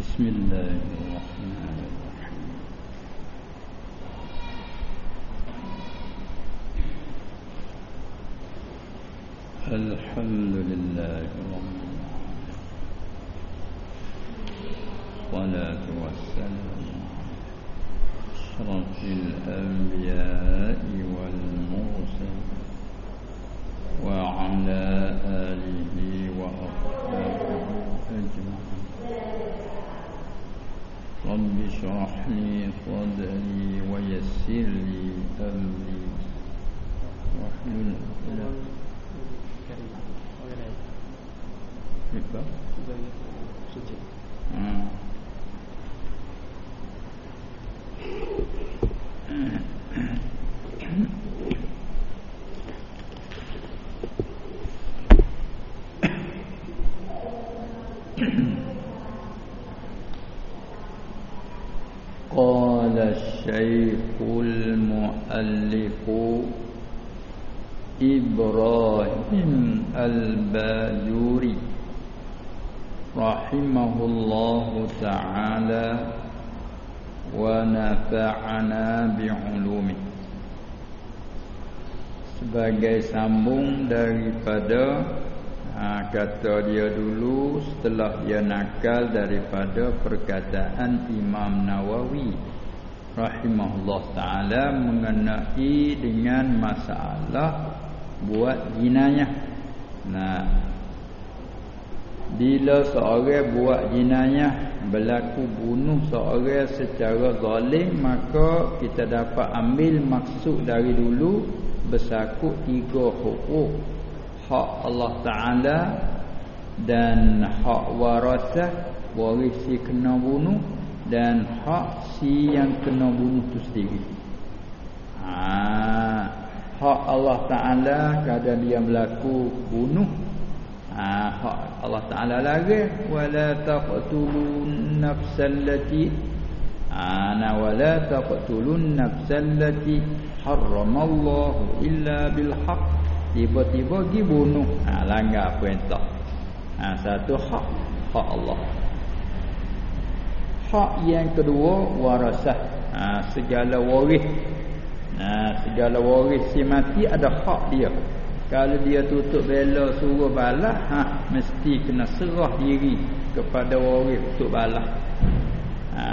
بسم الله الرحمن الرحيم. الحمد لله رب العالمين. والصلاة والسلام أشرف الأنبياء والمرسلين وعلى آله وأصحابه أجمعين. رب اشرح لي صدري ويسر لي أمري. واحلل عقدة sambung daripada ha, kata dia dulu setelah dia nakal daripada perkataan Imam Nawawi rahimahullah taala mengenai dengan masalah buat jinayah. Nah bila seorang buat jinayah berlaku bunuh seorang secara zalim maka kita dapat ambil maksud dari dulu bersakut tiga hukuk. Hak Allah Taala dan hak warasah waris si kena bunuh dan hak si yang kena bunuh tu sendiri. Ha. Hak Allah Taala kadang dia berlaku bunuh ha hak Allah Taala lagi wala taqtulun nafsallati ana wala taqtulun nafsallati haramallahu illa bil haq tiba-tiba pergi bunuh. Ha, langgar perintah. Ha, satu hak. Hak Allah. Hak yang kedua warasah ha, segala waris. Ha, segala waris si mati ada hak dia. Kalau dia tutup bela suruh balas ha, mesti kena serah diri kepada waris untuk balas. Ha,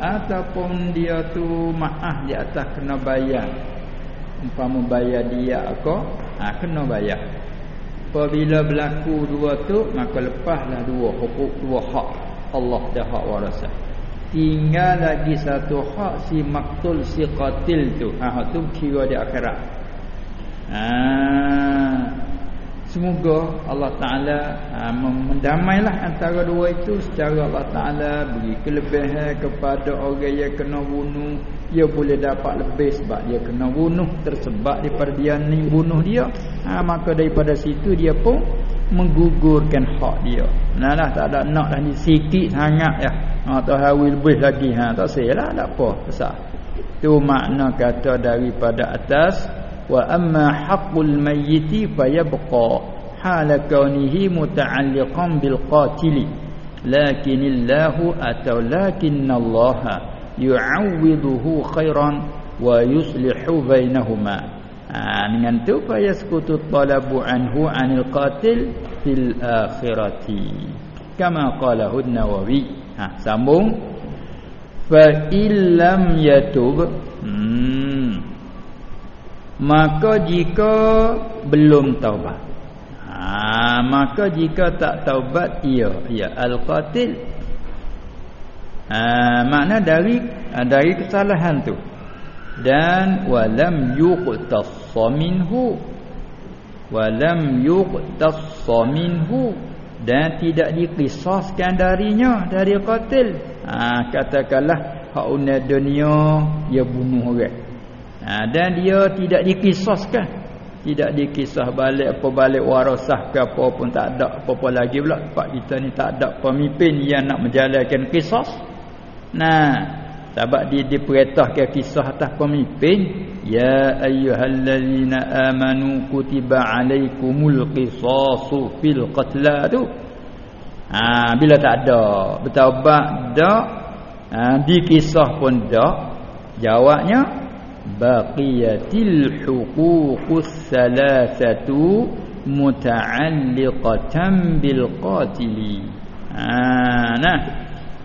ataupun dia tu maaf di atas kena bayar. Umpama bayar dia ke ha, kena bayar. Apabila berlaku dua tu maka lepaslah dua hukuk dua hak. Allah dan hak warasah tinggal lagi satu hak si maktul si qatil tu. Ha tu kira di akhirat. Ha Semoga Allah Ta'ala ha, mendamailah antara dua itu secara Allah Ta'ala beri kelebihan kepada orang yang kena bunuh. Dia boleh dapat lebih sebab dia kena bunuh tersebab daripada dia ni bunuh dia. Ha, maka daripada situ dia pun menggugurkan hak dia. Nah lah tak ada nak dah ni sikit sangat ya. Ha, tak hawi lebih lagi. Ha, tak sayalah tak apa. Besar. Itu makna kata daripada atas wa amma haqqul mayyiti fayabqa hala kaunihi muta'alliqan bil qatili lakinillahu atau lakinnallaha yu'awwiduhu khairan wa yuslihu bainahuma ha, dengan tu fayaskutu talabu anhu anil qatil fil akhirati kama qalahu an-nawawi ha sambung fa illam yatub hmm maka jika belum taubat. Ha, maka jika tak taubat ia ya al-qatil. Ha, makna dari ha, dari kesalahan tu. Dan walam yuqtassa minhu. Walam yuqtassa minhu. Dan tidak dikisaskan darinya dari qatil ha, katakanlah hak dunia dia bunuh orang ha, dan dia tidak dikisaskan tidak dikisah balik apa balik warasah ke apa pun tak ada apa-apa lagi pula. Sebab kita ni tak ada pemimpin yang nak menjalankan kisah. Nah sebab dia diperintahkan kisah atas pemimpin ya ayyuhallazina amanu kutiba alaikumul qisasu fil qatla. Tu Ha, bila tak ada bertaubat dak ha, dikisah pun dak. Jawabnya baqiyatil huququs salasatu muta'alliqatan bil qatili. Ha, nah.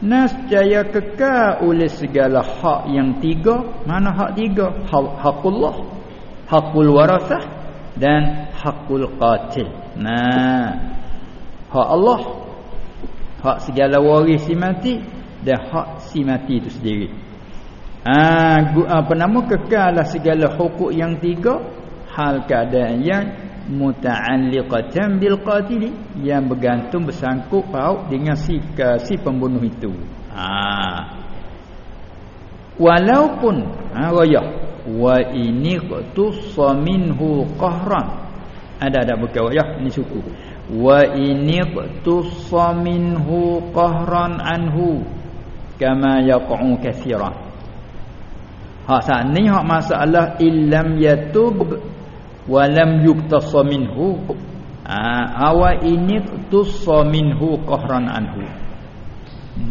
Nascaya kekal oleh segala hak yang tiga. Mana hak tiga? Hak hakullah hakul warasah dan hakul qatil. Nah. Hak Allah hak segala waris si mati dan hak si mati itu sendiri ha, apa nama kekallah segala hukuk yang tiga. Hal keadaan yang muta'alliqatan bil qatili yang bergantung bersangkut paut dengan si si pembunuh itu. Ah walaupun ha raya wa ini qatussa minhu qahran. Ada ada bukan wayah ini suku. Wa ini tussa minhu qahran anhu. Kama yaqa'u katsiran ha saat ni hak masalah illam yatub wa lam yuktassa minhu. Ha awa ini tussa minhu qahran anhu.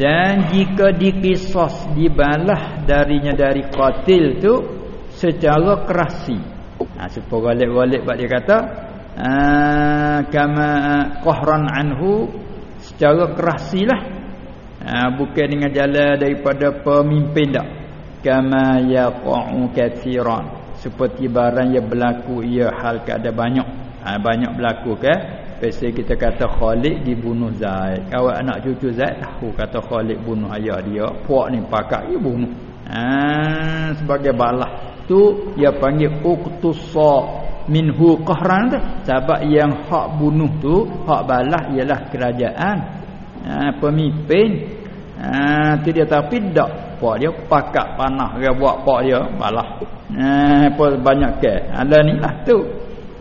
Dan jika dikisas dibalah darinya dari qatil tu secara kerasi. Ha supaya balik-balik dia kata Ah, kama qahran anhu secara kerasilah ha, bukan dengan jalan daripada pemimpin dak kama yaqa'u katsiran seperti barang yang berlaku ia hal keada banyak ha, banyak berlaku ke Pasal kita kata Khalid dibunuh Zaid. Awak anak cucu Zaid tahu kata Khalid bunuh ayah dia. Puak ni pakak dia bunuh. Ha, sebagai balah tu dia panggil uqtusa minhu qahran tu sebab yang hak bunuh tu hak balas ialah kerajaan ha, pemimpin ha, tu dia tapi dak pak dia pakak panah dia buat pak dia balas ha, apa banyak ke ada ni lah tu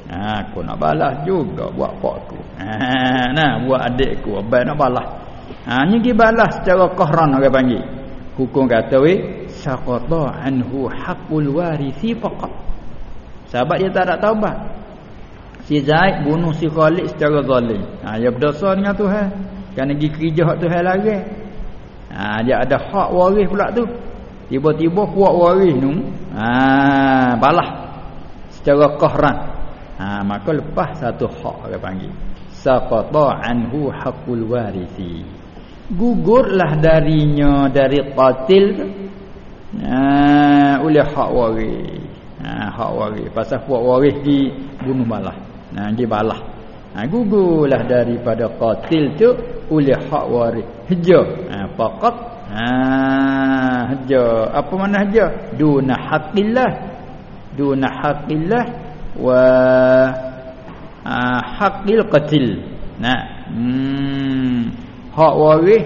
ha, aku nak balas juga buat pak aku ha, nah buat adik aku abang nak balas ha, ni pergi balas secara qahran orang panggil hukum kata weh saqata anhu haqqul warisi faqat Sahabat dia tak ada taubat. Si Zaid bunuh si Khalid secara zalim. Ha, dia berdosa dengan Tuhan. Kerana pergi kerja hak Tuhan lagi. Ha, dia ada hak waris pula tu. Tiba-tiba kuat waris tu. Ha, balah. Secara qahran. Ha, maka lepas satu hak dia panggil. Saqata anhu haqqul warisi. Gugurlah darinya dari qatil tu. Ha, oleh hak waris ha, hak waris pasal puak waris di bunuh balah ha, di balah ha, gugurlah daripada qatil tu oleh hak waris. Hija ha, faqat. Ha, hija apa mana hija duna haqqillah duna haqqillah wa ha, haqqil qatil. Nah. Hmm, hak waris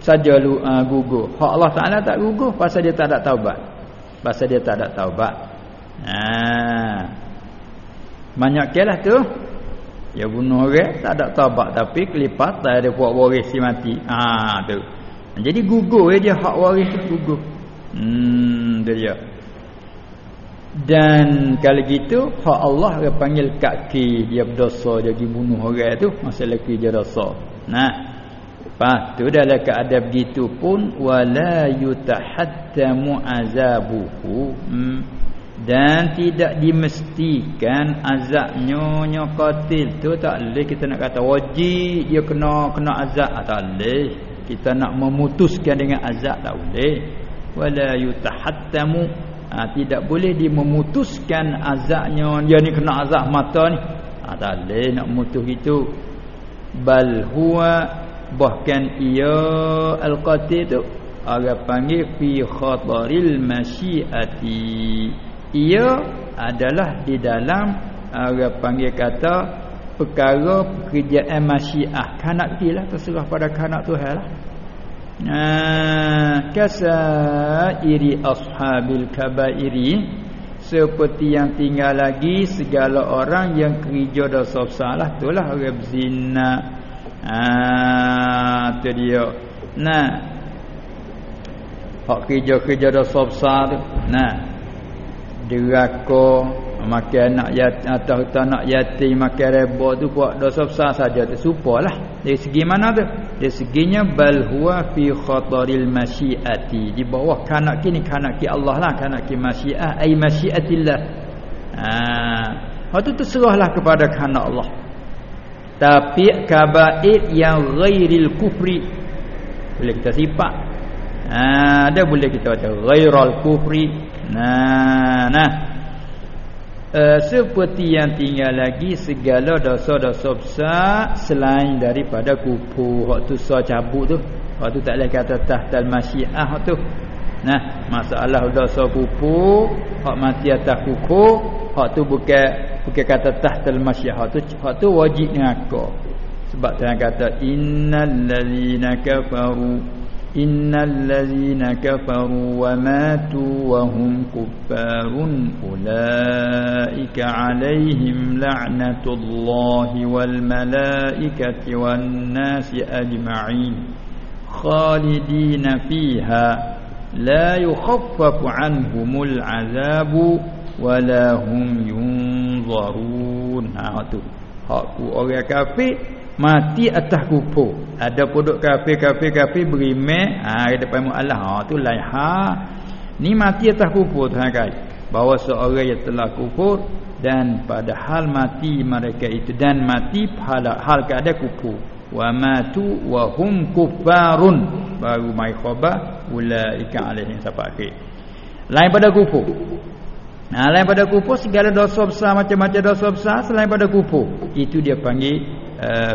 saja lu uh, gugur. Hak Allah Taala tak gugur pasal dia tak ada taubat. Pasal dia tak ada taubat. Ha. Banyak kelah tu. Ya bunuh orang tak ada tabak tapi kelipat tak ada buat waris si mati. Ha tu. Jadi gugur dia hak waris tu gugur. Hmm dia dia. Dan kalau gitu hak Allah dia panggil kaki dia berdosa dia pergi bunuh orang tu masa lagi dia dosa. Nah. Lepas tu dalam keadaan begitu pun wala yutahattamu azabuhu. Hmm dan tidak dimestikan azabnya nya qatil. Tu tak leh kita nak kata wajib dia kena kena azab. Ah, tak leh. Kita nak memutuskan dengan azab tak boleh. Wala yutahattamu. Ha, tidak boleh dimemutuskan azabnya dia ni kena azab mata ni. Ha, tak leh nak memutus itu. Bal huwa bahkan ia al-qatil tu agak panggil fi khataril masyiati ia adalah di dalam orang panggil kata perkara pekerjaan masyiah. Kanak lah terserah pada kanak Tuhan lah. Nah kasa iri ashabil kabairi seperti yang tinggal lagi segala orang yang kerja dosa besar lah. Itulah orang berzina. Ah tu dia. Nah. Hak kerja-kerja dosa besar tu. Nah deraka makan anak yatim atau anak yatim makan reba tu buat dosa besar saja. Tu supalah dari segi mana tu? Dari seginya bal huwa fi khataril masyiati. Di bawah kanak kini kanak ki Allah lah kanak ki masyiah ai masyiatillah. Ha. Waktu tu serahlah kepada kanak Allah. Tapi kabair yang ghairil kufri boleh kita sifat. Ha ada boleh kita baca ghairal kufri nah nah. Uh, seperti yang tinggal lagi segala dosa-dosa besar selain daripada kupu waktu so cabut tu. Waktu tak boleh kata tahtal masyiah tu. Nah masalah dosa kupu hak mati atas kuku hak tu bukan bukan kata tahtal masyiah. Tu hak tu wajib neraka. Sebab Tuhan kata innal ladzina kafaru إن الذين كفروا وماتوا وهم كفار أولئك عليهم لعنة الله والملائكة والناس أجمعين خالدين فيها لا يخفف عنهم العذاب ولا هم ينظرون. هاتو هاتو أولا كافي mati atas kufur ada pondok kafir-kafir kafir berimeh ha depan Allah ha tu lain ha ni mati atas kufur Tuhan kata bahawa seorang yang telah kufur dan pada hal mati mereka itu. Dan mati pada hal keadaan kufur. Wa matu wa hum kufarun baru mai khabar ulaika alaihim akhir lain pada kufur. Nah, lain pada kufur segala dosa besar macam-macam dosa besar selain pada kufur. Itu dia panggil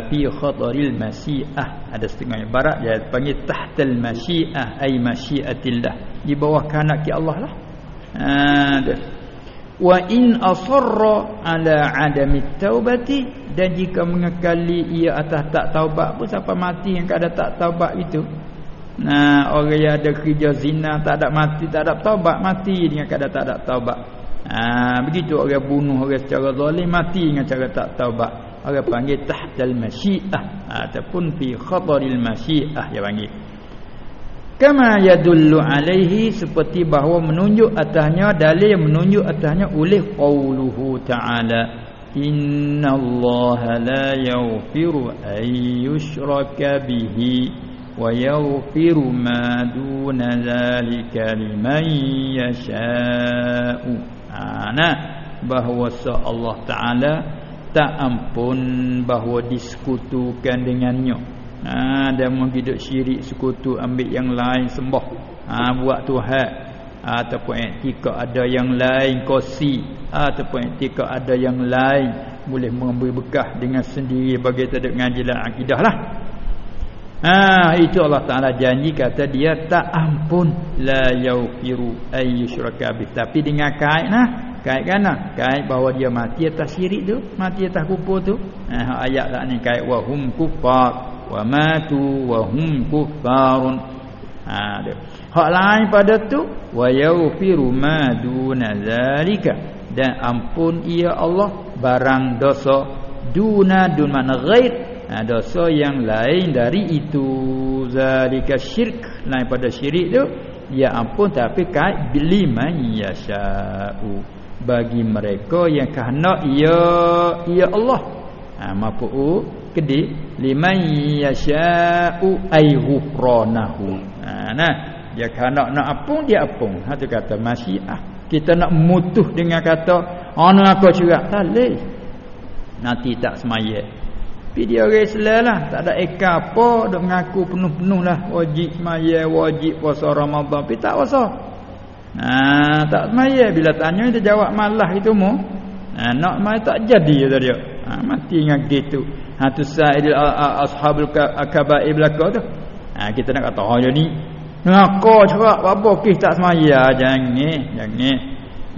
fi khataril masyiah. Ada setengah yang barat dia panggil tahtal masyiah ai masyiatillah. Di bawah ki Allah lah. Ha, wa in asarra ala adami taubati dan jika mengekali ia atas tak taubat pun siapa mati yang kada tak taubat itu. Nah, orang yang ada kerja zina tak ada mati tak ada taubat mati dengan kada tak ada taubat. Ha, begitu orang bunuh orang secara zalim mati dengan cara tak taubat. Orang panggil tahtal masyiah. Ataupun fi khataril masyiah dia panggil. Kama yadullu alaihi seperti bahawa menunjuk atasnya dalil yang menunjuk atasnya oleh qauluhu ta'ala. Inna Allah la yaghfiru ay yushraka bihi wa yaghfiru ma duna zalika liman yasha'u. Ha, nah bahawa Allah taala tak ampun bahawa disekutukan dengannya. Ha dan menghidup syirik sekutu ambil yang lain sembah. Ha buat tuhan ha, ataupun etika ada yang lain kosi. Ha, ataupun etika ada yang lain. Boleh memberi bekah dengan sendiri bagi ngaji dalam akidah lah. Ha itu Allah Taala janji kata dia tak ampun la yaghfiru ay yushraka bi tapi dengan kait nah kait kana kait bahawa dia mati atas syirik tu mati atas kufur tu. Ha ayat lah ni kait wa hum kufar wa matu wa hum kufarun ha dia. Hak lain pada tu wa yaghfiru ma duna zalika. Dan ampun ia Allah barang dosa. Duna dun mana ghair ha, dosa yang lain dari itu. Zalika syirk. Lain pada syirik tu ya ampun tapi kait biliman yasha'u bagi mereka yang kehendak ya ya Allah ha mafu kedi liman yasha'u ay ghufranahu ha nah dia kehendak nak apung dia apung ha tu kata masyiah kita nak mutuh dengan kata ana aku juga tak leh nanti tak semayat tapi dia orang Islam lah. Tak ada eka apa. Dia mengaku penuh-penuh lah. Wajib semaya. Wajib puasa Ramadan. Tapi tak puasa. Nah, tak semaya. Bila tanya dia jawab malah itu mu. Nah, nak semaya tak jadi kata dia. Ha, mati dengan gitu. Ha, tu sa'idil ashabul akabai belakang tu. Ha, kita nak kata. Oh, jadi. Ngakau cakap. Apa kisah tak semaya. Jangan. Jangan.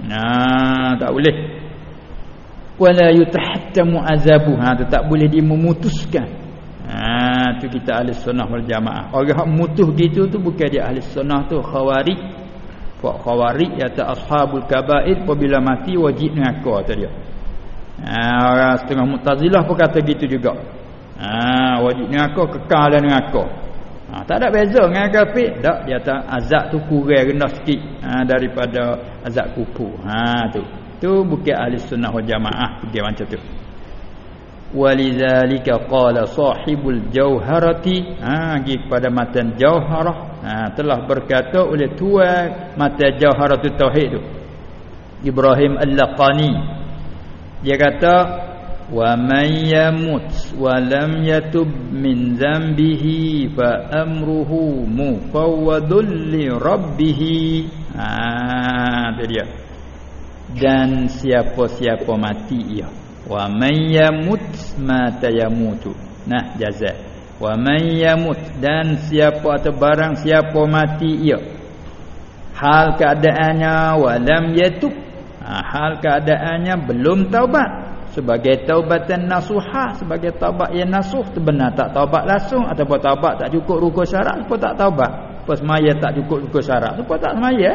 Nah, tak boleh wala yutahattamu azabu ha tu tak boleh dimemutuskan ha tu kita ahli sunnah wal jamaah orang hak mutuh gitu tu bukan dia ahli sunnah tu khawarij fa khawarij ya ta ashabul kaba'ir apabila mati wajib neraka tu dia. Ha orang setengah mu'tazilah pun kata gitu juga. Ha wajib neraka kekal dalam neraka ha tak ada beza dengan kafir. Tak dia tak azab tu kurang rendah sikit ha, daripada azab kubur ha tu. Tu bukan ahli sunnah wal jamaah pergi macam tu walidzalika qala sahibul jauharati ha pergi kepada matan jauharah ha, telah berkata oleh tuan matan jauharatut tauhid tu. Ibrahim Al-Laqani. Dia kata wa man yamut wa lam yatub min dhanbihi fa amruhu mufawwadun li rabbih ha dia. Dan siapa-siapa mati ia wa man yamut mata yamutu nah jaza wa man yamut dan siapa atau barang siapa mati ia hal keadaannya wa lam yatub. Ha, hal keadaannya belum taubat. Sebagai taubatan nasuha sebagai taubat yang nasuh tu benar tak taubat langsung ataupun taubat tak cukup rukun syarat apa tak taubat. Apa semaya tak cukup rukun syarat apa tak semaya.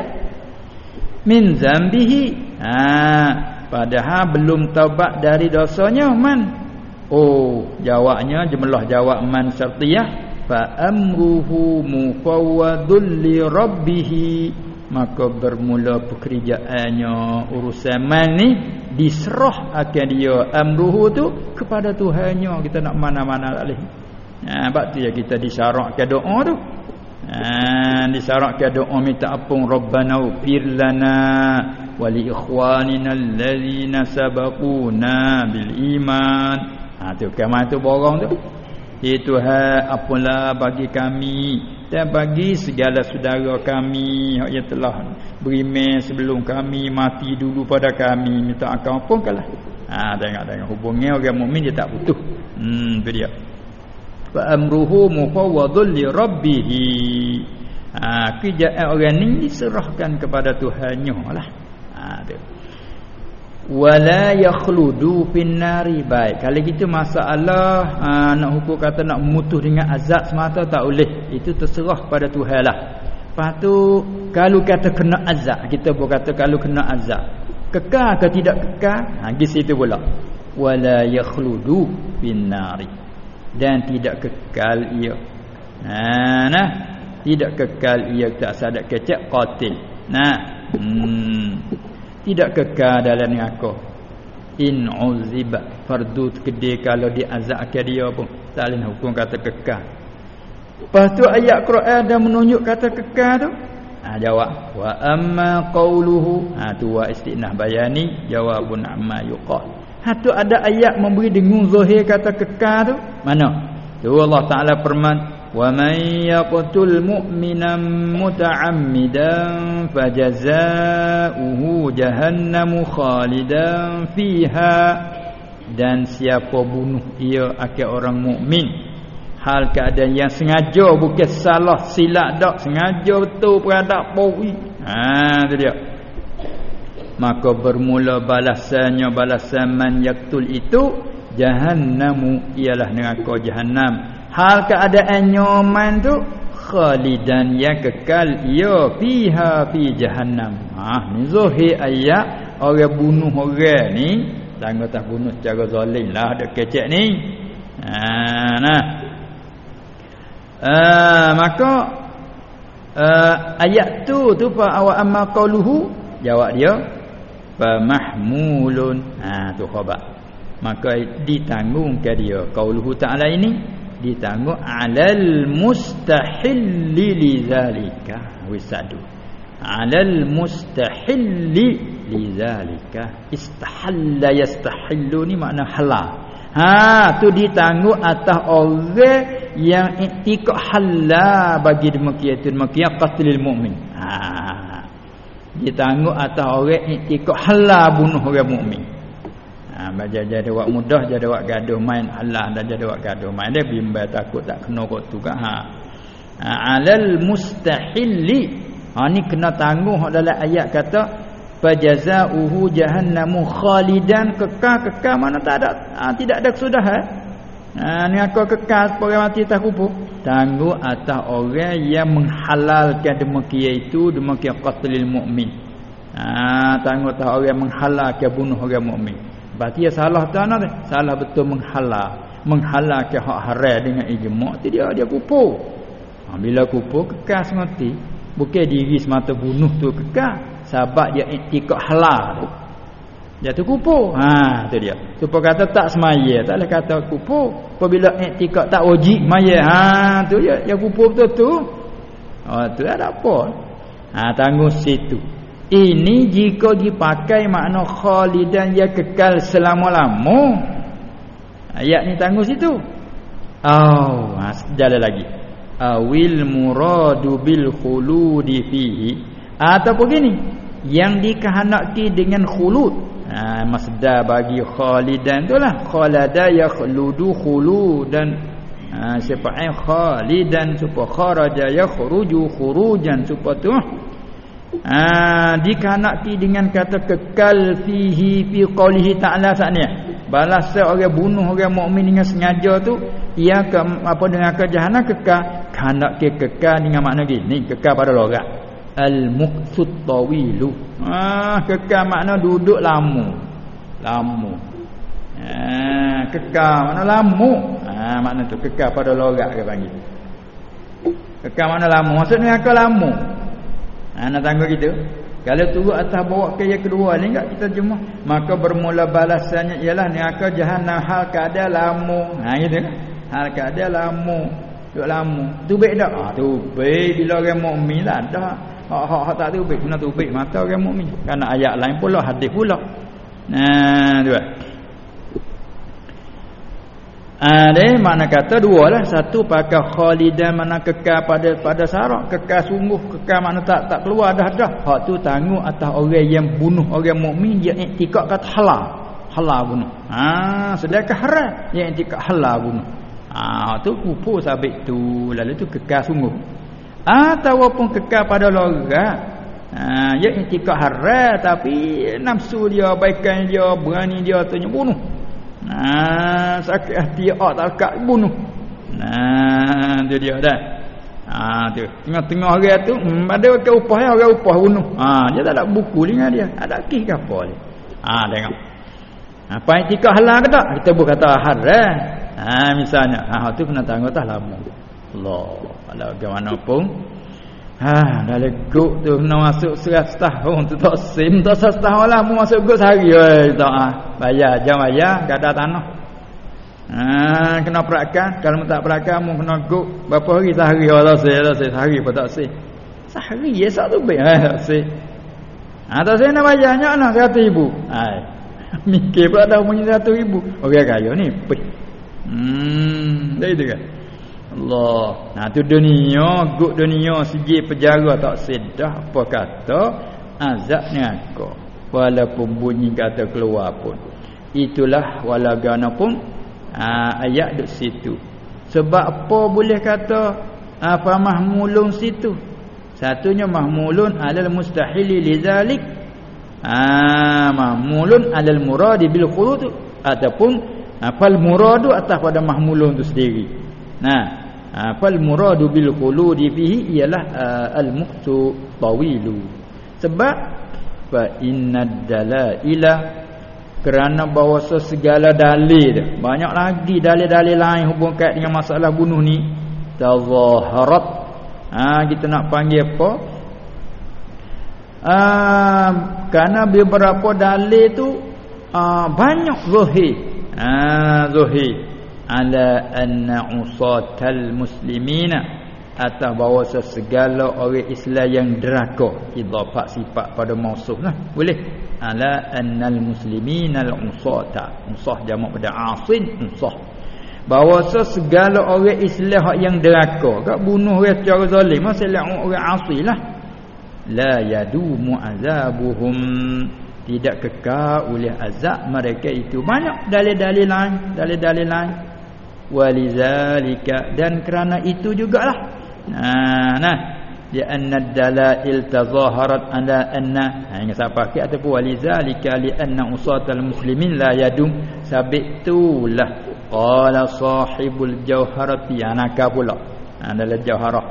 Min zambihi. Ha padahal belum taubat dari dosanya man. Oh jawabnya jumlah jawab man syartiyah fa amruhu mufawwadul li rabbih maka bermula pekerjaannya urusan man ni diserah akan dia amruhu tu kepada Tuhannya. Kita nak mana-mana alih ha sebab tu ya kita disyarakkan doa tu. Ha, disyaratkan doa minta ampun Rabbana ufir lana wa li ikhwanina allazina sabaquna bil iman. Ha tu kemana tu borong tu. Itu ha apalah bagi kami dan bagi segala saudara kami yang telah beriman sebelum kami mati dulu pada kami minta ampun kalah. Ha tengok tengok hubungnya orang mukmin dia tak butuh. Hmm tu dia fa amruhu mufawwadun li rabbih ha kerjaan orang ni diserahkan kepada Tuhannya lah ha wala yakhludu fin nari baik. Kalau gitu masalah ha, nak hukum kata nak mutuh dengan azab semata tak boleh. Itu terserah pada Tuhan lah. Lepas tu kalau kata kena azab kita boleh kata kalau kena azab. Kekal ke tidak kekal? Ha di situ pula. Wala yakhludu fin nari dan tidak kekal ia. Nah, nah, tidak kekal ia tak sadak kecek qatil. Nah, hmm. Tidak kekal dalam neraka. In uziba fardu gede kalau diazabkan dia pun tak boleh hukum kata kekal. Lepas tu ayat Quran ada menunjuk kata kekal tu. Ha, jawab wa amma qauluhu ha tu wa istinah bayani jawabun amma yuqal Hatu ada ayat memberi dengung zahir kata kekal tu. Mana? Tu Allah Taala firman, "Wa may yaqtul mu'mina muta'ammidan fajaza'uhu jahannamu khalidan fiha." Dan siapa bunuh ia akan orang mukmin hal keadaan yang sengaja bukan salah silap dak sengaja betul peradak pawi. Ha tu dia maka bermula balasannya balasan man yaktul itu jahannamu ialah neraka jahannam hal keadaan nyaman tu? Khalidan yang kekal. Ia fiha fi jahannam. Ah ni zahir ayat. Orang bunuh orang ni jangan tak bunuh secara zalim lah ada kecek ni. Ha nah. Uh, maka uh, ayat tu tu fa awa amma qauluhu jawab dia fa mahmulun. Ha tu khabar. Maka ditanggungkan dia. Qauluhu ta'ala ini ditanggung alal mustahil lidzalika wisadu alal mustahil lidzalika istahalla yastahillu ni makna halal ha tu ditanggung atas orang yang iktikad halal bagi demikian tu demikian qatlil mukmin ha ditangguh atas orang ikut halal bunuh orang mukmin. Ha baca jadi wak mudah jadi wak gaduh main Allah dan jadi wak gaduh main dia bimbang takut tak kena kok tu kan ha. ha alal mustahilli ha ni kena tangguh dalam ayat kata fajazauhu jahannamu khalidan kekal-kekal mana tak ada ha, tidak ada kesudahan Ha ni aku kekal orang mati tak kubur. Tangguh atas orang yang menghalalkan demikian itu demikian qatlil mukmin. Ha tangguh atas orang menghalalkan bunuh orang mukmin. Berarti ya salah tu ana Salah betul menghalal. Menghalalkan hak haram dengan ijma' tu dia dia kubur. Ha, bila kubur kekal semati. Bukan diri semata bunuh tu kekal. Sebab dia iktikad halal tu. Jatuh kupur. Ha tu dia. Supaya kata tak semaya, tak boleh kata kupur. Apabila iktikad tak wajib maya. Ha tu ya, ya kupur betul tu. Oh tu ada apa? Ha tanggung situ. Ini jika dipakai makna khalidan ya kekal selama-lama. Ayat ni tanggung situ. Oh, ha, jalan lagi. Awil muradu bil khuludi fihi. Ataupun gini, yang dikehendaki dengan khulud ha, masdar bagi khalidan itulah khalada yakhludu khuludan ha siapa ai khalidan supaya kharaja yakhruju khurujan supaya tu ha dikanaki dengan kata kekal fihi fi qoulihi ta'ala saknya balas orang bunuh orang mukmin dengan sengaja tu ia ke apa dengan ke jahanam kekal kanak ke kekal dengan makna gini. Kekal pada logat al-muqsut tawilu. Ah kekal makna duduk lama lama ah kekal makna lama ah makna tu kekal pada lorak ke panggil. Kekal makna lama maksudnya akal lama ah nak tangguh kita. Kalau turut atas bawa ke yang kedua ni enggak kita jemaah maka bermula balasannya ialah ni akal jahanam hal keadaan lama ha gitu kan? Hal keadaan lama duk lama tu baik tak? Ah tu baik bila orang mukmin lah dah. Hak-hak tak tu baik. Kena tu baik mata orang mukmin. Karena ayat lain pula Hadis pula. Nah ada mana kata dua lah. Satu pakai khalidan mana kekal pada pada sarak kekal sungguh kekal mana tak tak keluar dah dah. Hak tu tanggung atas orang yang bunuh orang mukmin dia iktikad kata halal. Halal bunuh. Ha sedangkan haram yang iktikad halal bunuh. Ha tu kupu sabit tu. Lalu tu kekal sungguh. Ataupun kekal pada logat ha ya iktikad haram tapi nafsu dia baikan dia berani dia tu bunuh Nah, sakit hati ah tak kat bunuh. Nah, dia dia dah. Ha tu. Tengah-tengah orang tu hmm, ada ke upah ya orang upah bunuh. Ha dia tak ada buku dengan dia. Ada kis ke apa ni? Ha tengok. Apa yang tika halal ke tak? Kita bukan kata haram. Ha misalnya, ha tu kena tanggung tah lama. Allah, kalau bagaimana pun Ha, dah leguk tu nak masuk serat setahun tu tak sim tak setahun lah mau masuk guk sehari oi tak ah. Bayar jam bayar kada tanah. Ha, kena perakan kalau tak perakan mau kena guk berapa hari sehari Allah saya Allah saya sehari apa tak sih. Sehari ya satu baik ha tak sih. Ha tak sih nak bayarnya nak 100 ribu. Hai. Mikir pula dah punya 100 ribu. Okey kaya ni. Hmm, dah itu kan. Allah. Nah tu dunia, guk dunia segi penjara tak sedah apa kata azab ni aku. Walaupun bunyi kata keluar pun. Itulah walagana pun ha, ayat duk situ. Sebab apa boleh kata apa mahmulun situ? Satunya mahmulun alal mustahili lidzalik. Ah mahmulun alal muradi bil khulud ataupun apal muradu atas pada mahmulun tu sendiri. Nah, Ha, fal muradu bil khuludi fihi ialah uh, al muqtu tawilu. Sebab fa innad dalaila kerana bahawa segala dalil banyak lagi dalil-dalil lain hubung kait dengan masalah bunuh ni tazaharat. Ha kita nak panggil apa? Ha, kerana beberapa dalil tu ha, banyak zahir. Ha zahir ala anna usatal muslimina atas bahawa segala orang Islam yang deraka. Idafat sifat pada mausuf lah. Boleh? Ala annal muslimina al usata. Usah jamak pada asin usah. Bahawa segala orang Islam yang deraka. Gak bunuh orang secara zalim masalah orang asli lah. La yadumu azabuhum. Tidak kekal oleh azab mereka itu. Banyak dalil-dalil lain dalil-dalil lain walizalika. Dan kerana itu jugalah. Nah nah. Ya anna dalail tazaharat ala anna. Ha ingat siapa ke ataupun walizalika li anna usatal muslimin la yadum. Sabitulah qala sahibul jauharati anaka pula. Adalah jauharah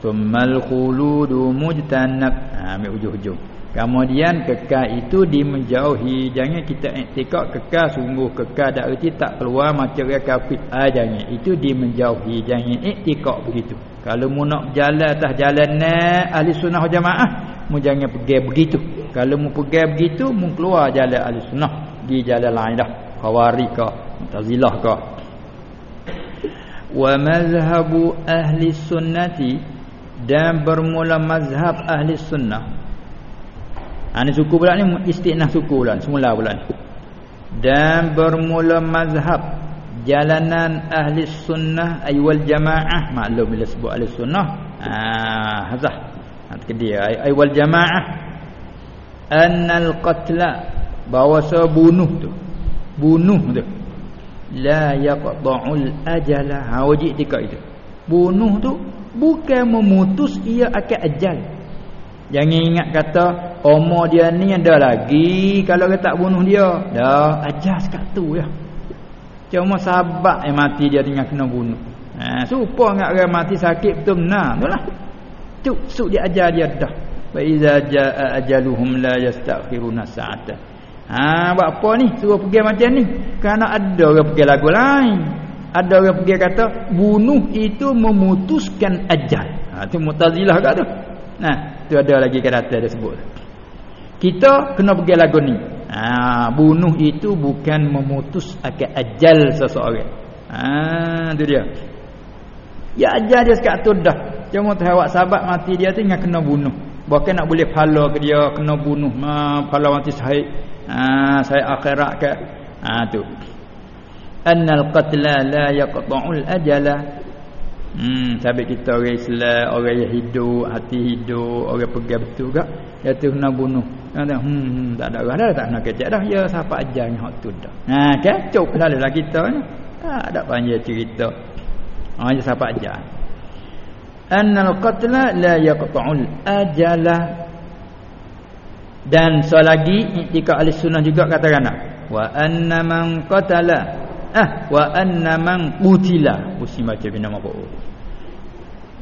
thummal khuludu mujtanab. Ha ambil hujung-hujung Kemudian kekal itu dimenjauhi Jangan kita iktikad kekal sungguh kekal Tak erti tak keluar macam orang kafir. Ah, Jangan. Itu dimenjauhi Jangan iktikad begitu. Kalau mu nak jalan atas jalan Ahli sunnah jamaah Mu jangan pergi begitu. Kalau mu pegang begitu mu keluar jalan ahli sunnah. Di jalan lain dah. Khawarij ke mu'tazilah ke wa mazhabu ahli sunnati dan bermula mazhab ahli sunnah ha, ini suku pula ni istinah suku pula semula pula ni. Dan bermula mazhab jalanan ahli sunnah ay wal jamaah. Maklum bila sebut ahli sunnah ah hazah. Ha, dia ay wal jamaah. Annal qatla bahawa bunuh tu. Bunuh tu. La yaqta'ul ajala. Ha wajib tika itu. Bunuh tu bukan memutus ia akan ajal jangan ingat kata umur dia ni ada lagi kalau kita tak bunuh dia dah ajal sekat tu ya cuma sahabat yang mati dia tinggal kena bunuh ha supa ingat orang mati sakit betul benar itulah tuk suk dia ajar dia dah fa iza jaa ajaluhum la yastakhiruna sa'atan Ha buat apa ni suruh pergi macam ni? Kerana ada orang pergi lagu lain. Ada orang pergi kata bunuh itu memutuskan ajal. Ha tu Mu'tazilah kat tu. Nah, tu ada lagi kata dia sebut. Kita kena pergi lagu ni. Ha bunuh itu bukan memutus akan ajal seseorang. Ha tu dia. Ya ajal dia sekat tu dah. Cuma tawak sahabat mati dia tu ingat kena bunuh. Bukan nak boleh pahala ke dia kena bunuh. Ha pahala mati syahid ha, saya akhirat ke ha tu annal qatla la yaqta'ul ajala hmm sabit kita orang Islam orang yang hidup hati hidup orang pegang betul gak dia tu kena bunuh. Kata hmm, hmm tak ada dah tak nak kecek dah. Ya siapa ajar hak tu dah. Ha kecoh lalu lah kita ni. Tak ada panjang cerita. Ha ya siapa ajar? Annal qatla la yaqta'ul ajala dan soal lagi iktikad ahli sunnah juga katakan wa anna man qatala ah wa anna man qutila. Mesti baca bina apa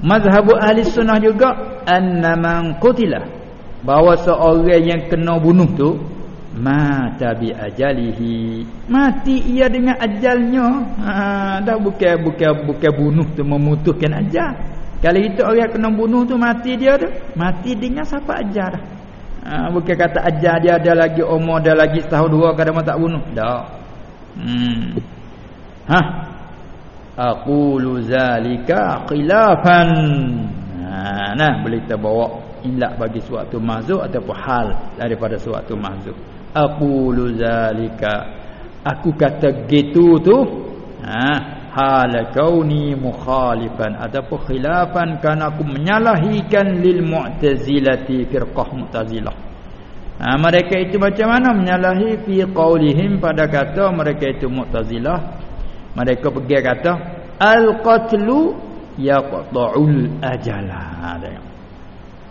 mazhab ahli sunnah juga anna man qutila. Bahawa seorang yang kena bunuh tu mata bi ajalihi. Mati ia dengan ajalnya. Ha dah bukan bukan bukan bunuh tu memutuskan ajal. Kalau itu orang kena bunuh tu mati dia tu mati dengan siapa ajar dah? Ha, bukan kata ajar dia ada lagi umur dia lagi setahun dua kadang tak bunuh. Tak. Hmm. Ha. Aqulu zalika khilafan. Ha, nah boleh kita bawa ilak bagi suatu mahzuf ataupun hal daripada suatu mahzuf. Aqulu zalika. Aku kata gitu tu. Ha hala kauni mukhalifan ataupun khilafan kan aku menyalahikan lil mu'tazilati firqah mu'tazilah ha, mereka itu macam mana menyalahi fi qaulihim pada kata mereka itu mu'tazilah mereka pergi kata al qatlu yaqta'ul ajala ha,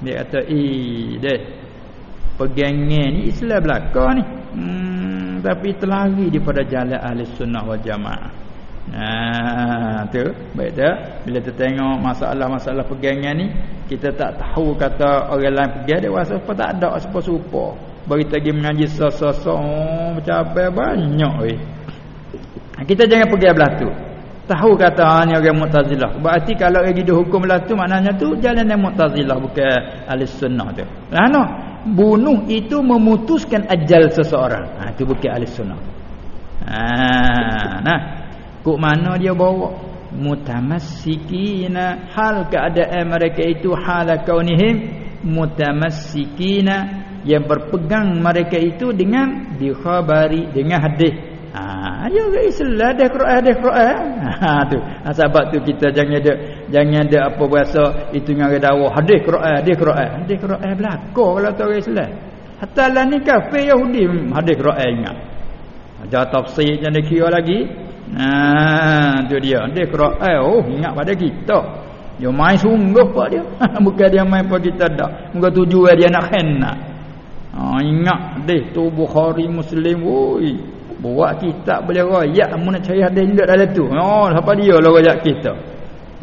dia kata eh deh. Pegangan ni Islam belaka ni. Hmm, tapi terlari daripada jalan ahli sunnah wal jamaah. Ha tu. Baik dah bila kita tengok masalah-masalah pegangan ni kita tak tahu kata orang lain pegang dia rasa apa tak ada sepa-sepa bagi pergi mengaji oh, macam apa banyak weh kita jangan pegang belah tu tahu kata hanya orang mu'tazilah. Berarti kalau orang hidup hukum belah tu maknanya tu jalan yang mu'tazilah bukan ahli sunnah tu. Nah no. Bunuh itu memutuskan ajal seseorang. Ha tu bukan ahli sunnah. Ha nah. Kok mana dia bawa? Mutamassikina hal keadaan mereka itu hal kaunihim mutamassikina yang berpegang mereka itu dengan dikhabari dengan hadis. Ha, dia orang Islam ada Quran ada Quran. Ha tu. Ha, sebab tu kita jangan ada jangan ada apa bahasa itu dengan dakwah hadis Quran hadis Quran. Hadis Quran belaka kalau tu Islam. Hatta lah ni kafir Yahudi hadis Quran ingat. Ada tafsir yang dia kira lagi Ha tu dia. Dia Quran oh ingat pada kita. Dia main sungguh pak dia. Bukan dia main pada kita dak. Muka tujuan dia nak kena. Ha ingat deh tu Bukhari Muslim woi. Buat kita boleh royak mun nak cari hadis indak dalam tu. Oh siapa dia lah royak kita.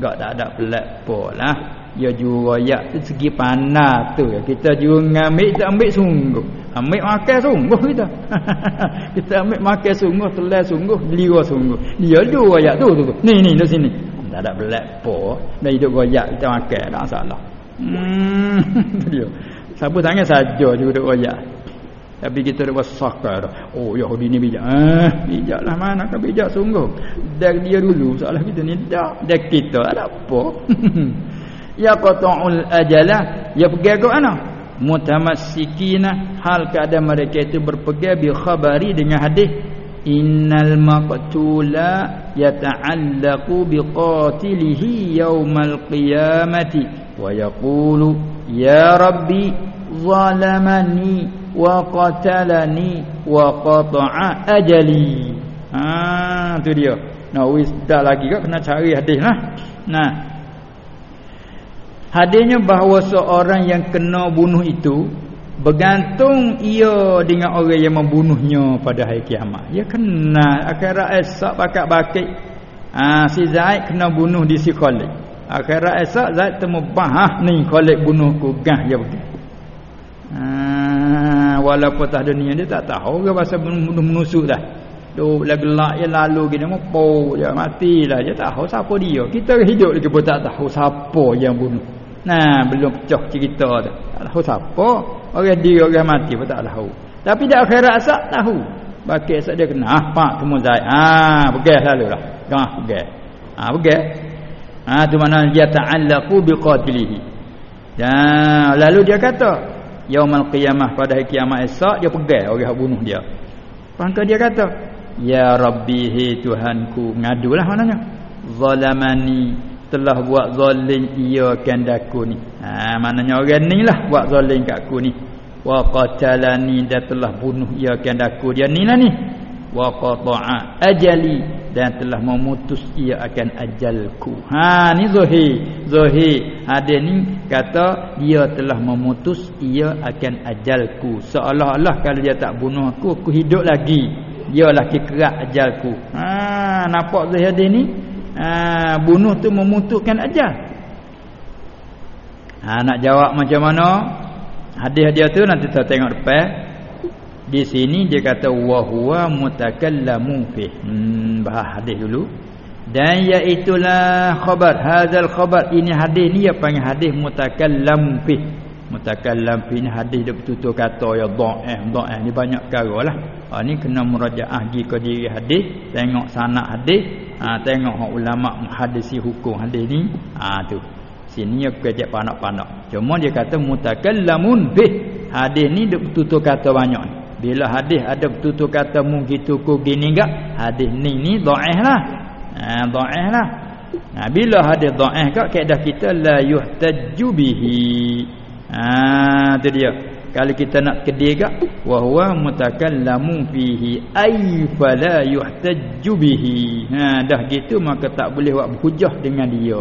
Gak tak ada pelat polah. Ya juga royak tu segi panas tu. Kita juga ngambil tak ambil sungguh. Ambil makan sungguh kita. kita ambil makan sungguh, telan sungguh, liwa sungguh. Dia dua ayat tu tu. Ni ni di sini. Tak ada belak apa. Dah hidup royak kita makan tak salah. Hmm dia. Sabu tangan saja duk royak. Tapi kita dah. Wasakar Oh Yahudi ni bijak. Ah, Bijak lah mana kan bijak sungguh? Dan dia dulu Soalah kita ni Tak Dan kita ada apa? Ya qata'ul ajalah Ya pergi ke mana? Mutamassikina Hal keadaan mereka itu berpegang Bi khabari dengan hadis. Innal maqtula Yata'allaku biqatilihi Yawmal qiyamati Wa yakulu Ya Rabbi Zalamani wa qatalani wa qata'a ajali. Ha tu dia. Nah wis dah lagi kau kena cari hadis lah. Nah. Hadisnya bahawa seorang yang kena bunuh itu bergantung ia dengan orang yang membunuhnya pada hari kiamat. Ya kena akhirat esok pakat bakit. Ha si Zaid kena bunuh di si Khalid. Akhirat esok Zaid temu bah ni Khalid bunuhku gah ya begitu. Ha, walaupun tak dunia dia tak tahu ke bunuh menusuk dah. Tu la gelak je lalu gini po je matilah dia tahu siapa dia. Kita hidup lagi pun tak tahu siapa yang bunuh. Nah, belum pecah cerita tu. Tak tahu siapa. Orang dia orang mati pun tak tahu. Tapi dak akhirat asak tahu. Bakit asak dia kena ah pak temu Zaid. Ah, pergi lalulah. Gah pergi. Ah, pergi. Ah, tu mana dia ta'allaqu biqatilihi. Ya, lalu dia kata, yaumul qiyamah pada hari kiamat esok dia pegang orang bunuh dia. Maka dia kata, "Ya Rabbi, hai Tuhanku, ngadulah maknanya. Zalamani telah buat zalim ia kandaku ni." Ha, maknanya orang ni lah buat zalim kat aku ni. Wa qatalani dia telah bunuh ia kandaku dia ni lah ni. Wa qata'a ajali dan telah memutus ia akan ajalku. Ha ni Zuhir. Zuhir ada ni kata dia telah memutus ia akan ajalku. Seolah-olah kalau dia tak bunuh aku aku hidup lagi. Dia lah kerak ajalku. Ha nampak Zuhir ada ni? Ha bunuh tu memutuskan ajal. Ha nak jawab macam mana? Hadis dia tu nanti kita tengok depan. Di sini dia kata wa huwa mutakallamu fi. Hmm bahas hadis dulu. Dan iaitulah khabar hadzal khabar ini hadis ni dia panggil hadis mutakallam fi. Mutakallam fi ni hadis dia betul-betul kata ya dhaif dhaif ni banyak perkara lah. Ha ni kena murajaah gi ke diri hadis, tengok sanad hadis, ha tengok hak ulama muhaddisi hukum hadis ni. Ha tu. Sini aku kejap panak-panak. Cuma dia kata mutakallamun fi. Hadis ni dia betul-betul kata banyak ni. Bila hadis ada betul-betul kata gitu ku gini enggak? Hadis ni ni dhaif lah. Ha dhaif lah. Nah bila hadis dhaif kak kaedah kita la yuhtajju bihi. Ha tu dia. Kalau kita nak kedai gak wa huwa mutakallamu fihi ay fala yuhtajju bihi. Ha dah gitu maka tak boleh buat hujah dengan dia.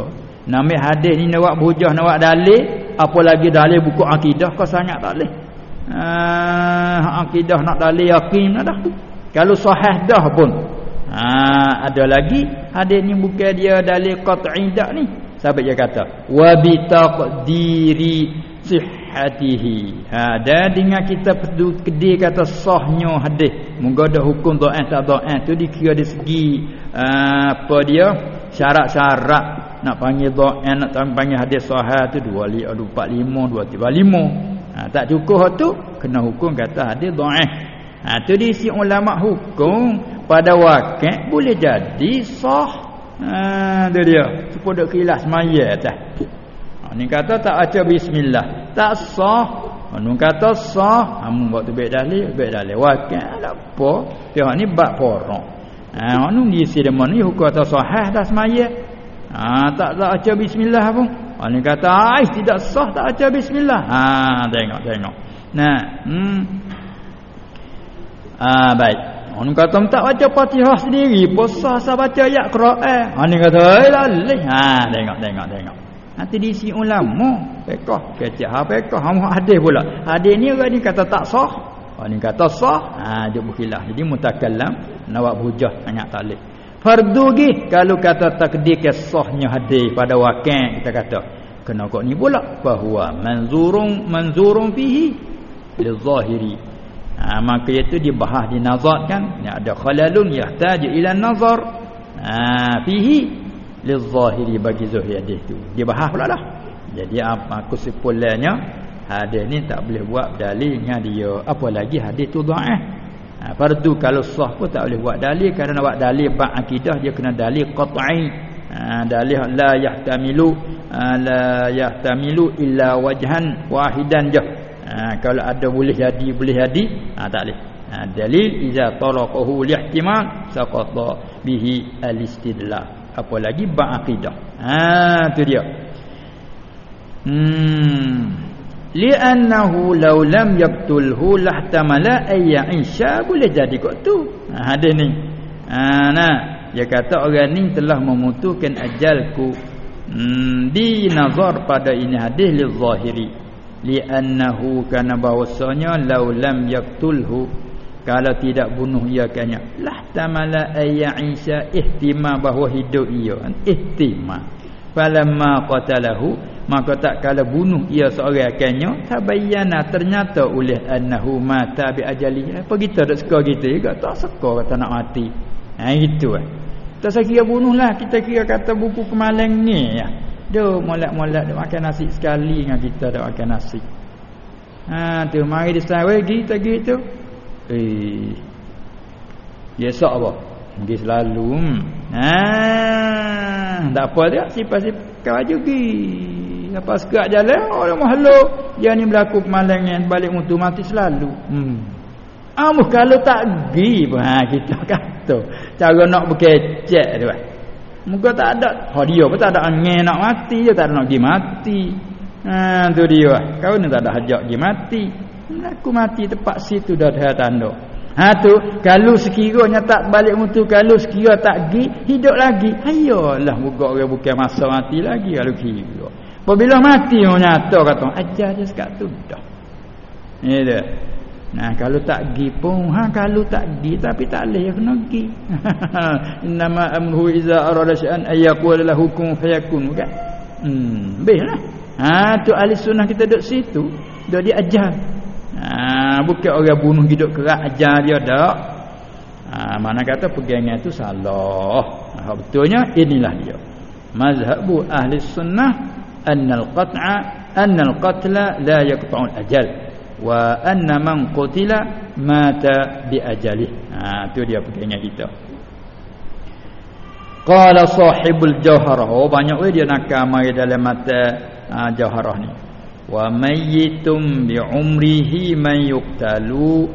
Nama hadis ni nak buat hujah nak buat dalil, apa lagi dalil buku akidah kau sangat tak boleh. Ah, akidah nak dalil yakin dah. Kalau sahih dah pun. Ha, ada lagi hadis ni bukan dia dalil qat'i dak ni. Sahabat dia kata, wa bi taqdiri sihhatihi. Ha, dan dengan kita kedai kata sahnya hadis. Moga ada hukum dhaif tak dhaif tu dikira dari segi uh, apa dia? Syarat-syarat nak panggil dhaif nak panggil hadis sahih tu 245 235 ha, tak cukup tu kena hukum kata hadis dhaif ha tu diisi ulama hukum pada wakil boleh jadi sah ha tu dia supaya dak khilaf semaya atas ha, ni kata tak baca bismillah tak sah Anu kata sah, amun buat tu baik dalil, baik dalil. Wakil ada apa? Tengok ni bab porok. Ha, anu ni isi demo ni hukum atau sahih dah semaya. Ha, tak tak baca bismillah pun. Orang kata ai tidak sah tak baca bismillah. Ha tengok tengok. Nah, hmm. Ah baik. Orang kata tak baca Fatihah sendiri, puasa sah baca ayat Quran. Orang kata ai lalih. Ha tengok tengok tengok. Nanti diisi ulama, fiqh, kecek ha fiqh, ha hadis pula. Hadis ni orang ni kata tak sah. Orang kata sah, ha dia berkhilaf. Jadi mutakallam buat hujah sangat tak leh. Fardu gi. Kalau kata takdir kisahnya hadis pada wakil kita kata kena kok ni pula? Bahawa manzurun manzurun fihi lizahiri. Ha, maka itu dibahas dinazarkan ni ada khalalun yahtaj ila nazar. Ha, fihi lizahiri bagi zahir hadis tu. Dibahas pula lah. Jadi apa kesimpulannya hadis ni tak boleh buat dalil dengan dia. Apa lagi hadis tu dhaif fardu kalau sah pun tak boleh buat dalil. Kerana buat dalil bab akidah dia kena dalil qat'i. Ha, dalil la yahtamilu ha, la yahtamilu illa wajhan wahidan je. Ha, kalau ada boleh jadi boleh jadi ha, tak boleh. Ha, dalil iza talaqahu lihtimal saqata bihi al-istidlal. Apalagi bab akidah. Ha tu dia. Hmm li'annahu law lam yaqtulhu lahtamala ay ya'isha boleh jadi kok tu. Ha hadis ni. Ha nah. Dia kata orang ni telah memutuskan ajalku. Hmm, di nazar pada ini hadis li zahiri li'annahu kana bahwasanya law lam yaqtulhu kalau tidak bunuh ia kanya lahtamala ay ya'isha ihtimal bahawa hidup ia. Ihtimal falamma qatalahu maka tak kala bunuh ia seorang akannya tabayyana ternyata oleh annahu mata bi ajali. Apa kita dak suka kita? Juga tak suka kata nak mati. Ha gitu ah tak saya kira bunuhlah. Kita kira kata buku kemalang ni ya. Do molek-molek dak makan nasi sekali dengan kita dak makan nasi. Ha tu mari disawe gitu gitu. Eh. Ya sok apa? Pergi selalu hmm. ha tak apa dia sifat-sifat kau juga Lepas gerak jalan orang makhluk dia ni berlaku kemalangan balik mutu mati selalu. Hmm. Amuh kalau tak gi ha kita kata cara nak berkecek tu. Muka tak ada ha dia pun tak ada angin nak mati dia tak ada nak gi mati. Ha tu dia. Kau ni tak ada hajak gi mati. Aku mati tempat situ dah ada tanda. Ha tu kalau sekiranya tak balik mutu kalau sekira tak gi hidup lagi. Hayolah muka orang bukan masa mati lagi kalau kira. Apabila mati orang nyata kata ajar je sekat tu dah. Ni dia. Nah kalau tak gi pun ha kalau tak gi tapi tak leh ya kena gi. Innama amruhu iza arada sya'an ay yaqula lahu kun fayakun kan. Hmm, behlah. Ha tu ahli sunnah kita duduk situ, dia ajar. Ha bukan orang bunuh hidup kerak ajar dia dak. Ha mana kata pegangan tu salah. Ha betulnya inilah dia. Mazhabu ahli sunnah anna al-qat'a anna al-qatla la yaqta'u ajal, wa anna man qutila mata bi ajalih. ha tu dia pengingat kita. Qala sahibul jawharah. Oh banyak weh dia nakal mari dalam mata ha, jawharah ni. Wa mayyitum bi umrihi man yuqtalu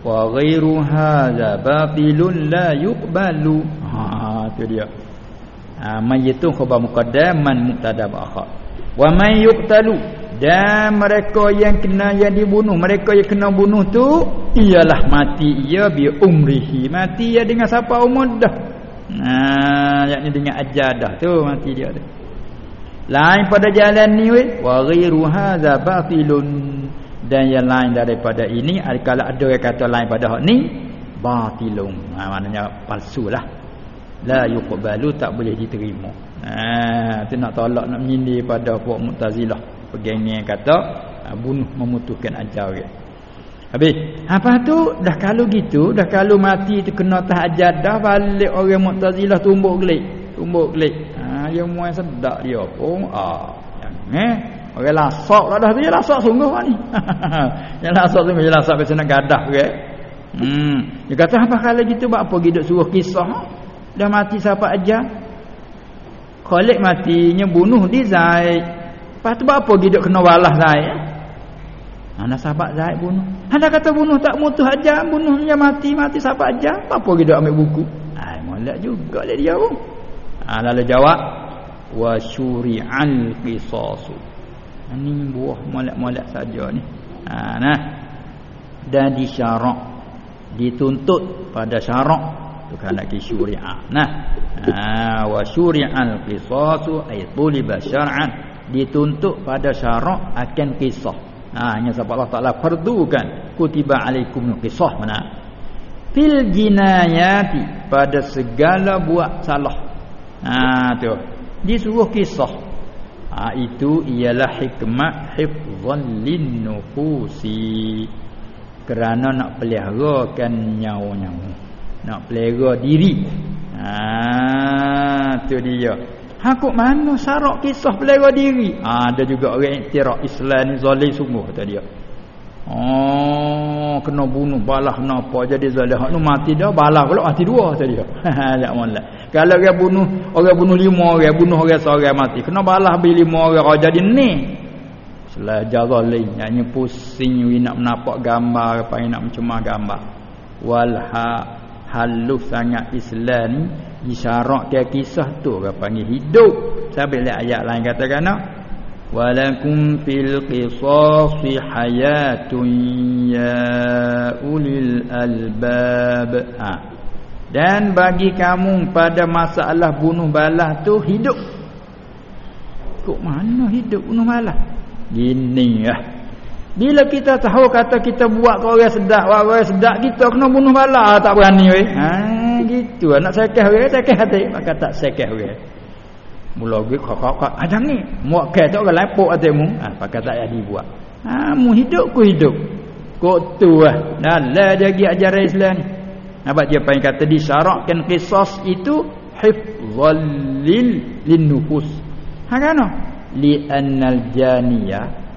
wa ghairu hadza batilun la yuqbalu. Ha tu dia. Ha mayyitun khabar muqaddam man muqtada ba'd wa may yuqtalu. Dan mereka yang kena yang dibunuh mereka yang kena bunuh tu ialah mati ia bi umrihi. Mati ia dengan siapa umur dah? Nah yakni dengan ajadah tu mati dia tu. Lain pada jalan ni we wa ghairu hadza batilun. Dan yang lain daripada ini kalau ada yang kata lain pada hak ni batilun. Ha, maknanya palsulah. La yuqbalu tak boleh diterima Ha tu nak tolak nak menyindir pada puak Mu'tazilah. Pegangan kata ha, bunuh memutuskan ajar dia. Habis. Apa tu dah kalau gitu, dah kalau mati tu kena tahajud dah balik orang Mu'tazilah tumbuk gelik, tumbuk gelik. Ha yang muai sedak dia pun ah. Eh Orang lasak lah dah tu Dia lasak sungguh ni Yang lasak sungguh Dia lasak kena gadah ke Hmm Dia kata apa kalau gitu Buat apa hidup suruh kisah Dah mati siapa aja Khalid matinya bunuh di Zaid. Lepas tu apa hidup kena walah Zaid? Eh? Mana sahabat Zaid bunuh? Ada kata bunuh tak mutu aja, bunuhnya mati mati sahabat aja. Apa hidup ambil buku? Ai molek juga dia dia. Ha lalu jawab wa syuri'al qisas. Ini buah molek-molek saja ni. Ha nah. Dan disyarak dituntut pada syarak bukan lagi syuri'ah. Nah. Ha, wa syuri'al qisasu ay tuliba syar'an. Dituntut pada syarak akan kisah. Ha hanya sebab Allah Taala fardukan kutiba alaikum qisah mana? Fil jinayati pada segala buat salah. Ha tu. Disuruh kisah. Ha itu ialah hikmah hifdzan lin nufusi. Kerana nak peliharakan nyawa-nyawa nak pelera diri ha tu dia Hakuk mana syarat kisah pelera diri? Ha, ada juga orang iktiraf Islam ni zalim sungguh kata dia. Oh, kena bunuh balah kenapa jadi zalim. Hak mati dah balah pula mati dua kata dia. Tak molek. Kalau orang bunuh orang bunuh lima orang, bunuh orang seorang mati. Kena balah bi lima orang jadi ni. Selajar zalim nyanyi pusing nak menapak gambar apa nak mencemah gambar. Walha halus sangat Islam ni. Isyarat ke kisah tu orang panggil hidup. Lihat ayat lain katakan nak walakum fil qisasi hayatun ya ulil albab. Ha. dan bagi kamu pada masalah bunuh balas tu hidup. Kok mana hidup bunuh balas? Gini lah bila kita tahu kata kita buat ke orang sedap, orang sedap kita kena bunuh bala tak berani weh. Ha gitu nak sekeh orang sekeh hati maka tak sekeh orang. Mula gi kok kok ajang ni muak ke tak orang lepok hatimu. Ha pakai tak jadi buat. Ha mu hidup ku hidup. Kok tu ah. Dan la lagi ajaran Islam ni. Nampak dia paling kata disyaratkan qisas itu hifzal lil nufus. Ha kan? Li annal janiyah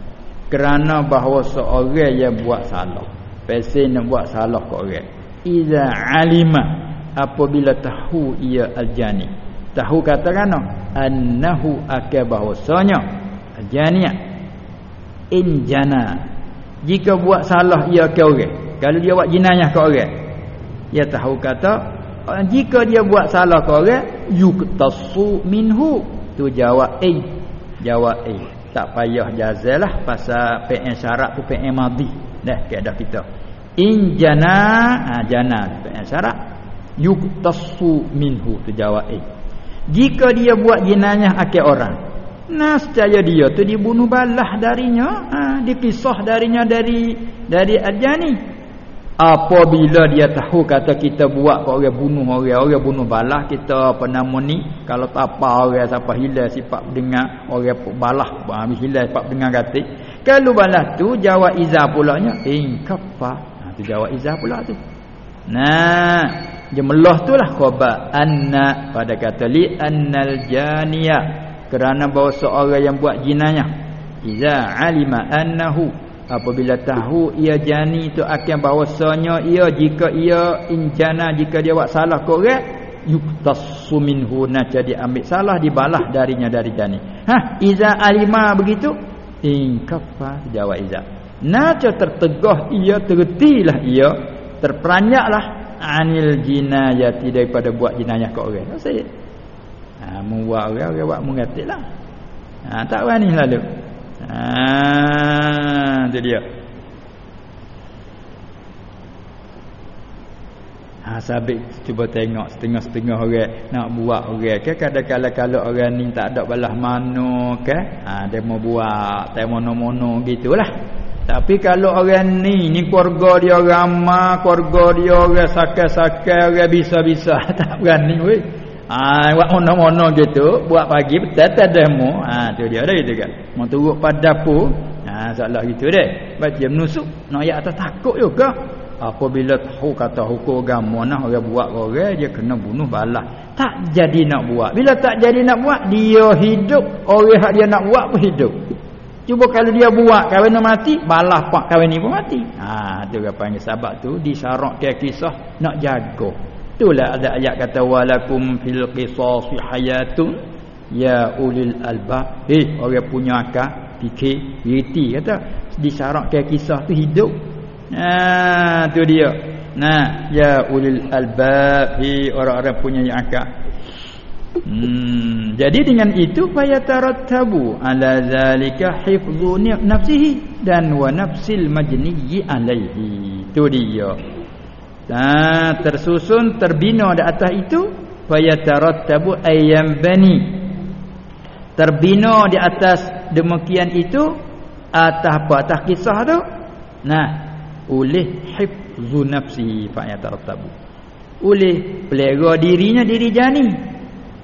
kerana bahawa seorang yang buat salah. Pesen nak buat salah ke orang. Iza alima apabila tahu ia aljani. Tahu kata kan annahu akabahusanya aljani in jana. Jika buat salah ia ke orang. Kalau dia buat jinayah ke orang. Dia tahu kata jika dia buat salah ke orang yuktasu minhu. Tu jawab eh jawab eh tak payah jazalah pasal PN syarat tu PN madhi. Dah keadaan kita. In jana ha, jana PN syarat yuktasu minhu tu jawab eh. jika dia buat jenayah akil orang nascaya dia tu dibunuh balah darinya ha, dipisah darinya dari dari ajani apabila dia tahu kata kita buat kau orang bunuh orang orang bunuh balah kita apa nama ni kalau tak apa orang siapa hilang sifat dengar orang balah habis hilang sifat dengar kata. Kalau balah tu jawab iza pulanya in kafa ha, tu jawab iza pula tu. Nah jemelah tu lah khabar. Anna pada kata li annal janiya. Kerana bahawa seorang yang buat jinayah iza alima annahu apabila tahu ia jani itu akan bahawasanya ia jika ia injana jika dia buat salah korek yuktasu minhu naca dia ambil salah dibalah darinya dari jani. Ha iza alima begitu? In kafa jawab iza. Naca tertegah ia tertilah ia terperanyaklah anil jinayati daripada buat jinayah ke orang saya ha membuat orang orang buat mengatiklah ha tak berani lalu Ha tu dia. Ha sabit cuba tengok setengah-setengah orang nak buat orang ke kadang-kadang kalau orang ni tak ada balas mano ke ha dia mau buat tak mono-mono gitulah. Tapi kalau orang ni ni keluarga dia ramah, keluarga dia orang sakai-sakai, orang bisa-bisa tak berani weh. Ah buat mono-mono gitu, buat pagi betul demo. Ah tu dia dah gitu kan. Mau turut pada dapur. Ah salah gitu deh. Baca menusuk, nak ayat atas takut juga. Apabila tahu kata hukum agama nah orang buat orang dia kena bunuh balas. Tak jadi nak buat. Bila tak jadi nak buat, dia hidup, orang hak dia nak buat pun hidup. Cuba kalau dia buat kahwin mati, balas pak kahwin ni pun mati. Ha tu apa panggil sahabat tu disyarat ke kisah nak jaga. Itulah ada ayat kata walakum fil qisasi hayatun ya ulil albab. Eh orang punya akal, fikir, reti kata disyaratkan kisah tu hidup. Nah, tu dia. Nah, ya ulil albab, hi orang-orang punya akal. Hmm, jadi dengan itu fayatarattabu ala zalika hifdhu nafsihi dan wa nafsil majniyyi alaihi. Tu dia. Nah, tersusun terbina di atas itu fayatarattabu ayyam bani. Terbina di atas demikian itu atas apa? Atas kisah tu. Nah, oleh hifzu nafsi fayatarattabu. Oleh pelera dirinya diri jani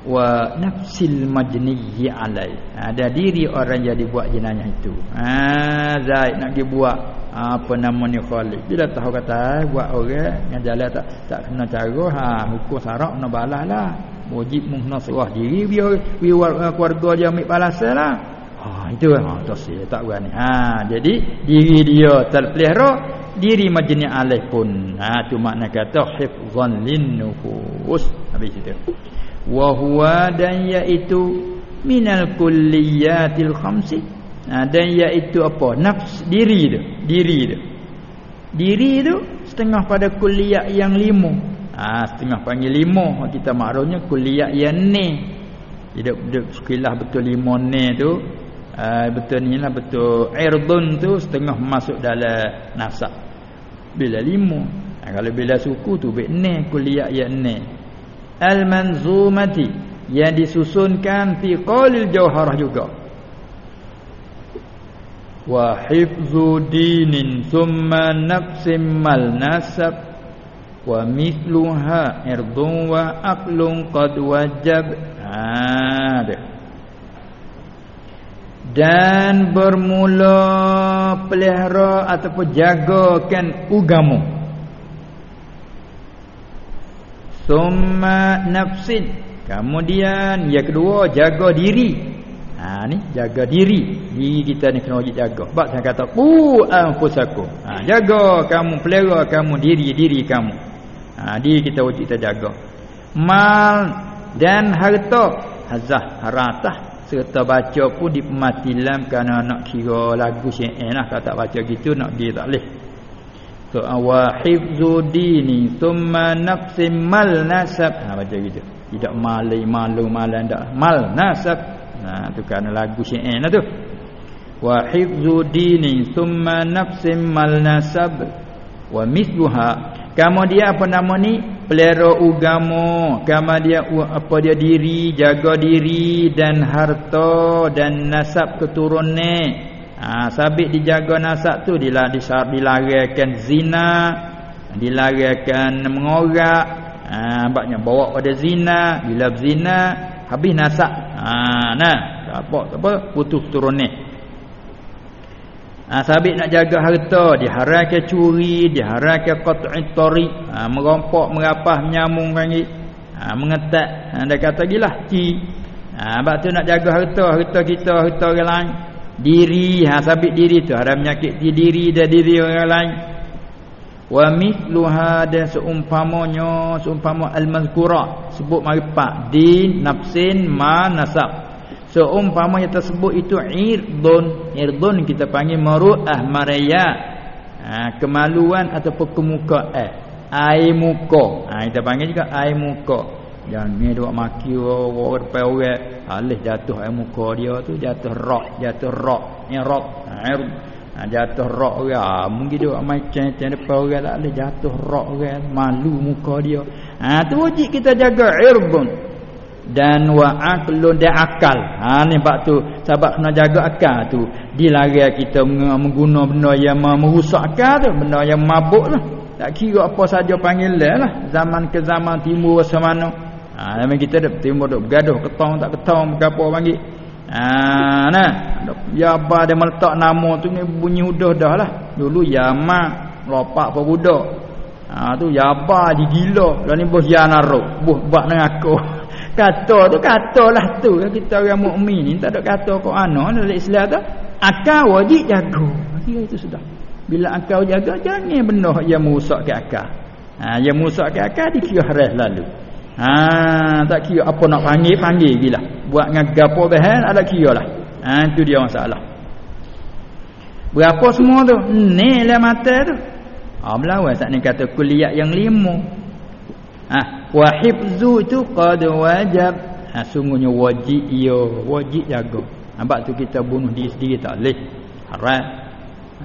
wa nafsil majniyyi alai. Ada diri orang yang dibuat jenayah itu. Ha, Zaid nak dibuat apa nama ni Khalid bila tahu kata buat orang yang jalan tak tak kena cara ha hukum syarak kena balas lah. Wajib muhnasrah diri biar biar keluarga dia ambil balasan lah. Ha itu ha tasih tak berani. Ha jadi diri dia terpelihara diri majni alaih pun. Ha tu makna kata hifzan lin nufus. Habis itu wa huwa dan iaitu minal kulliyatil khamsi. Ha, dan iaitu apa? Nafs diri tu diri tu diri tu setengah pada kulliyat yang lima. Ha, setengah panggil lima. Kita makronya kuliah yang ni. Tidak sekilah betul lima ni tu uh, betul ni lah betul irdun tu setengah masuk dalam nasab bila lima. Ha, kalau bila suku tu bek ni kuliah yang ni al manzumati yang disusunkan fi qalil jauharah juga. Wa hifzu dinin thumma nafsim mal nasab wa mithluha irdun wa aqlun qad wajab. Ada. Dan bermula pelihara ataupun jagakan ugamu summa nafsin. Kemudian yang kedua jaga diri. Ha ni jaga diri. Diri kita ni kena wajib jaga. Sebab saya kata ha jaga kamu pelihara kamu diri diri kamu. Ha, Dia kita wajib kita jaga. Mal dan harta. Hazah haratah Serta baca pun di pematilam Kerana nak kira lagu syi'in lah Kalau tak baca gitu nak dia tak boleh So Wahifzu dini Tumma naqsim mal nasab. Ha, Baca gitu Tidak malai malu malan tak Mal nasab. Nah, ha, tu kerana lagu syi'in lah tu. Wahifzu dini Tumma naqsim mal nasab. Wa mithluha. Kamu dia apa nama ni? Pelera ugamu. Kamu dia apa dia diri, jaga diri dan harta dan nasab keturunan. Ha, sabit dijaga nasab tu dilah disar dilarikan zina, dilarikan mengorak. Ha, baknya bawa pada zina, bila zina habis nasab. Ha, nah, apa apa putus keturunan. Ha, sabit nak jaga harta diharamkan curi diharamkan qat'i tariq ha, merompak merapah menyambung panggil ha, mengetak ha, dia kata gilah ci ha, sebab tu nak jaga harta harta kita harta orang lain diri ha, sabit diri tu. Haram menyakit diri dan diri orang lain. Wa mithluha dan seumpamanya seumpama al-mazkura. Sebut mari pak din nafsin ma nasab. Seumpamanya tersebut itu irdun. Irdun kita panggil maru'ah maraya. Ha, kemaluan ataupun kemukaan eh, air muka. Ha, kita panggil juga air muka jangan ni duk maki orang depan orang. Halih jatuh air muka dia tu jatuh rak jatuh rak irad ha, ha, jatuh rak orang. Ha, mungkin duk macam macam depan orang tak boleh. Jatuh rak orang malu muka dia. Ha, tu wajib kita jaga irdun dan wa aqlun dan akal. Ha ni bab tu sebab kena jaga akal tu. Dilari kita mengguna benda yang merusak akal tu benda yang mabuk lah tak kira apa saja panggil lah. Zaman ke zaman timur macam mana ha kita dah timur duk bergaduh ketong tak ketong berapa panggil ha nah. Ya apa dia meletak nama tu ni bunyi udah dah lah. Dulu yama lopak apa budak ha tu ya apa digila dan ni bos ya naruh bos buat dengan aku. Kata tu katalah tu. Kita orang mukmin ni tak ada kata kau ana dalam Islam tu akal wajib jaga. Kira itu sudah. Bila akal jaga jangan benda yang merosak ke akal. Ha yang merosak ke akal dikira haram lalu ha tak kira apa nak panggil panggil gila buat dengan gapo bahan ada kira lah ha itu dia masalah berapa semua tu ni lah mata tu ha melawan saat ni kata kuliah yang lima Ha, wa hifzu tu qad wajib. Ha, sungguhnya wajib ia wajib jaga. Nampak tu kita bunuh diri sendiri tak boleh. Haram.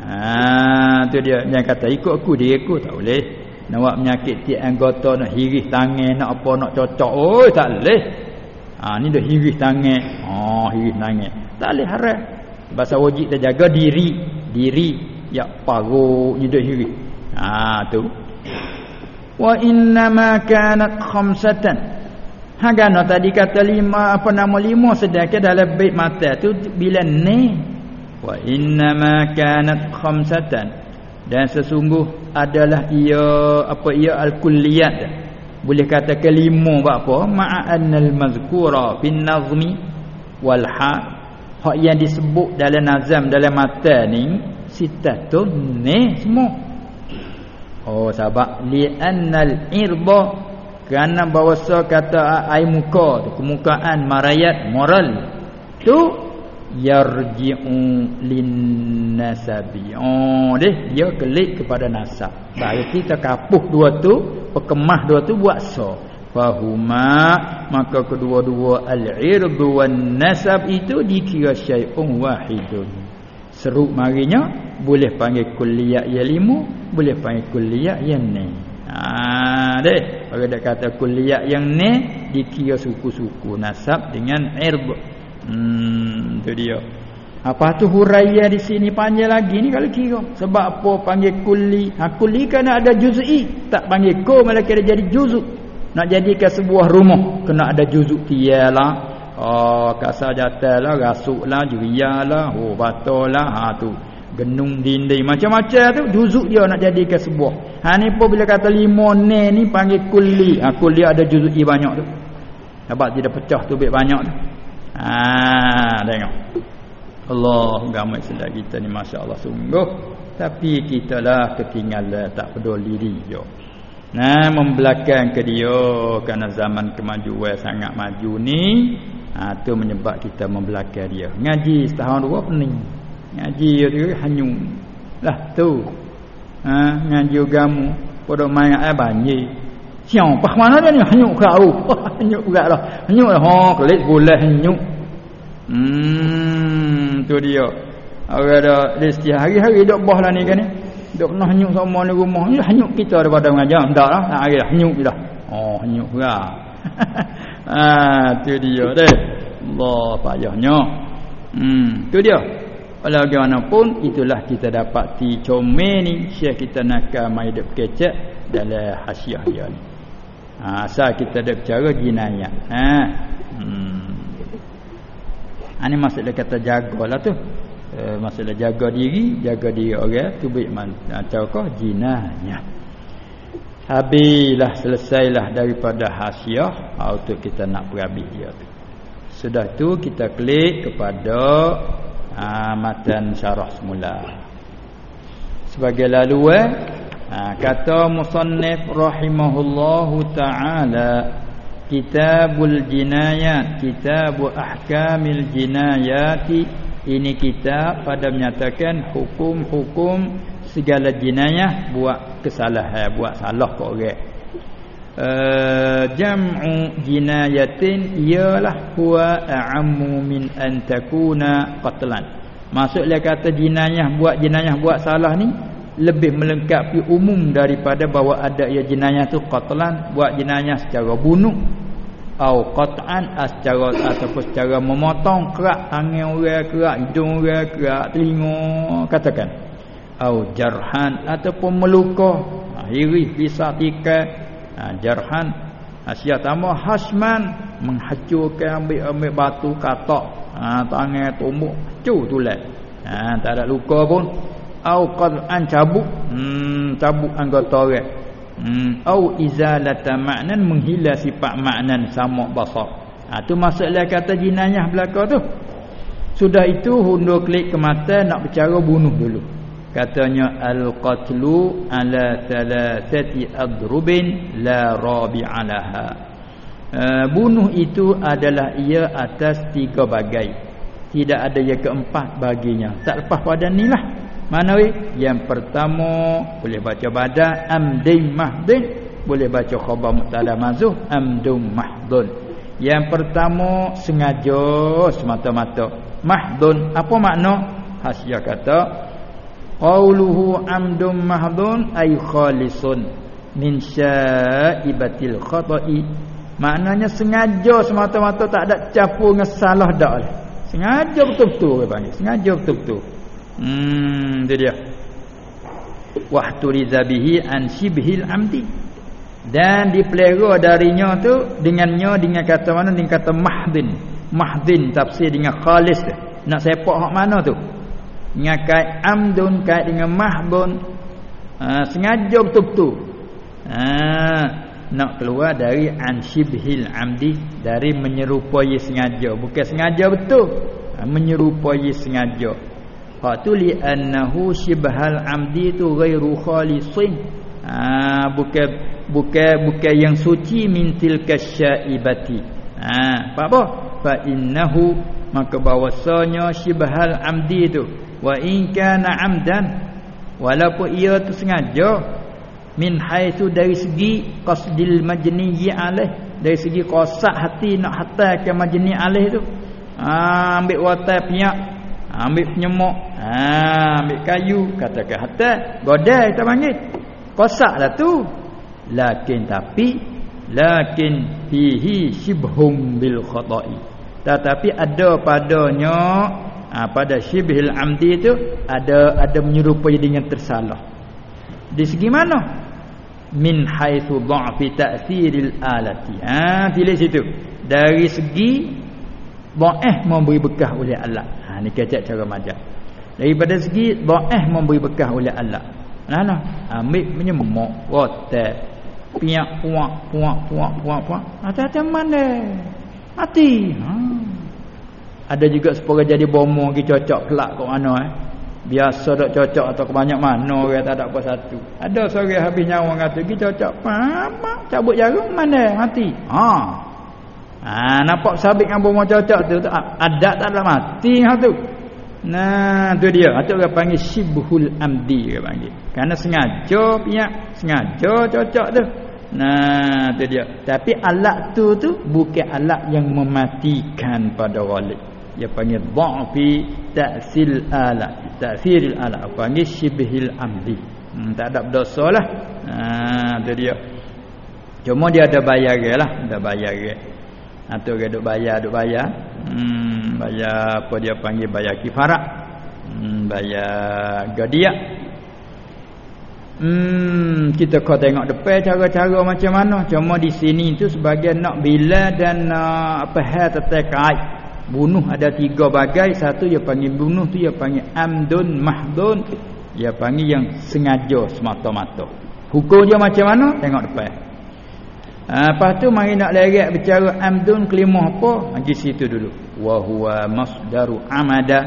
Ha, tu dia yang kata ikut aku dia aku tak boleh. Nak menyakit tiap anggota nak hiris tangan nak apa nak cocok. Oh tak boleh. Ha, ni dah hiris tangan. Oh hiris tangan. Tak boleh haram. Bahasa wajib kita jaga diri, diri ya paruk ni dah hiris. Ha tu wa inna ma kanat khamsatan hagana tadi kata lima apa nama lima sedekah dalam bait mata tu bila ni wa inna ma kanat khamsatan dan sesungguh adalah ia apa ia al kulliyat boleh kata kelima buat apa? Ma'annal mazkura fin nazmi wal ha. Hak yang disebut dalam nazam dalam mata ni sitatun ni semua. Oh sebab li annal irba kerana bahawa kata air muka tu kemukaan marayat moral tu yarji'u linnasabi. Oh deh dia kelik kepada nasab. Berarti kita kapuh dua tu pekemah dua tu buat so. Fahuma maka kedua-dua al-ird wan nasab itu dikira syai'un wahidun. Seru marinya boleh panggil kulliyah yang lima boleh panggil kulliyah yang ni. Ha deh kalau dia kata kulliyah yang ni dikira suku-suku nasab dengan ird Hmm, tu dia. Apa tu huraiya di sini panjang lagi ni kalau kira. Sebab apa panggil kulli? Ha kulli kan ada juz'i, tak panggil ko malah kira jadi juz'u. Nak jadikan sebuah rumah kena ada juz'u tiyalah. Oh, kasar jatalah, rasuklah, juriyalah, oh batalah, ha tu. Genung dinding macam-macam tu juzuk dia nak jadikan sebuah. Ha ni pun bila kata lima ne ni panggil kulli. Ha kulli ada juzuk banyak tu. Sebab dia dah pecah tu banyak tu. Ah, tengok. Allah gamai sedar kita ni masya-Allah sungguh. Tapi kita lah ketinggalan tak peduli dia. Nah, membelakang ke dia kerana zaman kemajuan sangat maju ni, ah tu menyebab kita membelakang dia. Ngaji setahun dua pening. Ngaji dia hanyum. Lah tu. Ha, ngaji agama pada main air banjir. Siang, pak mana dia ni? Hanyuk kau. Hanyuk juga lah. Hanyuk lah. Ha, kelik boleh hanyuk. Hmm, tu dia. Orang ada listi hari-hari dok boh lah ni kan ni. Dok kena hanyuk sama ni rumah. Ni hanyuk kita daripada mengajar. Tak lah. Tak hari dah. Hanyuk je dah. Oh, hanyuk juga. ah, tu dia deh. Allah payahnya. Hmm, tu dia. Walau bagaimanapun itulah kita dapat ti comel ni syekh kita nak mai dek kecek dalam hasiah dia ni. Ha, asal kita ada bicara jinayah. Ha. Hmm. Ini maksudnya kata jagalah tu. E, maksudnya jaga diri, jaga diri orang tu baik man. Ataukah jinahnya. Habislah selesailah daripada hasiah untuk kita nak berhabis dia tu. Sudah tu kita klik kepada ha, matan syarah semula. Sebagai laluan ha, kata musannif rahimahullahu taala Kitabul Jinayat Kitabu Ahkamil Jinayat Ini kitab pada menyatakan hukum-hukum segala jinayah buat kesalahan, buat salah ke orang. Uh, jam'u jinayatin ialah huwa a'ammu min an takuna qatlan. Maksudnya kata jinayah buat jinayah buat salah ni lebih melengkapi umum daripada bahawa ada ia jenayah tu qatlan buat jenayah secara bunuh atau qat'an secara ataupun secara memotong kerak tangan orang kerak hidung orang kerak telinga katakan. Atau jarhan ataupun meluka ha, hirih bisa tikai. Ha, jarhan asia tambah. Hasman menghancurkan ambil ambil batu katak ha, tangan tumbuk cu tulat ha, tak ada luka pun au qad'an cabuk hmm cabuk anggota orang. Hmm au izalata ma'nan menghilang sifat maknan sama basar. Ha tu maksudnya kata jinayah belaka tu. Sudah itu hundur klik ke mata nak bercara bunuh dulu. Katanya al qatlu ala thalathati adrubin la rabi'alaha uh, bunuh itu adalah ia atas tiga bagai. Tidak ada yang keempat baginya. Tak lepas pada nilah mana we? Yang pertama boleh baca bada amdin mahdin, boleh baca khabar mubtada mazuh amdum mahdun. Yang pertama sengaja semata-mata. Mahdun apa makna? Hasya kata qauluhu amdum mahdun ay khalisun min syaibatil khata'i. Maknanya sengaja semata-mata tak ada campur dengan salah dak. Sengaja betul-betul dia panggil. Sengaja betul-betul. Hmm itu dia. Wahturiza bihi an shibhil amdi. Dan dipelihara darinya tu dengannya dengan kata mana dengan kata mahdin. Mahdin tafsir dengan khalis tu. Nak sepak hak mana tu? Dengan kait amdun kait dengan mahdun. Ha, sengaja betul-betul. Ha, nak keluar dari anshibhil amdi dari menyerupai sengaja bukan sengaja betul ha, menyerupai sengaja hak tu li annahu shibhal amdi tu ghairu khalisin. Ha, bukan bukan bukan yang suci min tilka syaibati. Ha apa apa? Fa innahu maka bahwasanya shibhal amdi tu wa in kana amdan walaupun ia tu sengaja min haitsu dari segi qasdil majni alaih dari segi qasak hati nak hatai ke majni alaih tu ha, ambil watai piak ambil penyemok ha, ambil kayu. Katakan hatai godai kita panggil qasaklah tu. Lakin tapi lakin fihi shibhum bil khata'i. Tetapi ada padanya ha, pada shibhil amdi tu ada ada menyerupai dengan tersalah. Di segi mana? Min haitsu dha'fi ta'thiril alati. Ha pilih situ. Dari segi dha'ah memberi bekah oleh Allah ha ni kecek cara majak. Daripada segi dha'ah memberi bekah oleh Allah. Nah nah. Ambil menyemok wote piak puak puak puak puak puak. Hati-hati mana? Hati ha. ada juga sepuluh jadi bomo pergi cocok kelak kat mana eh. Biasa tak cocok atau kebanyak mana orang tak ada apa satu. Ada seorang habis nyawa kata pergi cocok. Apa cabut jarum mana? Mati. Ha ha nampak sabit dengan bomo cocok tu adat tak ada mati ha tu. Nah tu dia. Atau orang panggil shibhul amdi dia panggil. Kerana sengaja pihak sengaja cocok tu. Nah tu dia. Tapi alat tu tu bukan alat yang mematikan pada walid. Dia panggil dha'fi ta'sil ala. Ta'siril ala. Panggil shibhil amdi. Hmm, tak ada berdosa lah. Ha tu dia. Cuma dia ada bayar lah. Ada bayar dia atau dia duk bayar duk bayar. Hmm bayar apa dia panggil bayar kifarat. Hmm bayar gadiah. Hmm, kita kau tengok depan cara-cara macam mana. Cuma di sini tu sebagai nak bila dan nak apa hal terkait bunuh ada tiga bagai. Satu dia panggil bunuh tu dia panggil amdun mahdun. Dia panggil yang sengaja semata-mata. Hukum dia macam mana? Tengok depan ha, lepas tu mari nak lerek bicara amdun kelima apa? Pergi situ dulu. Wa huwa masdaru amada.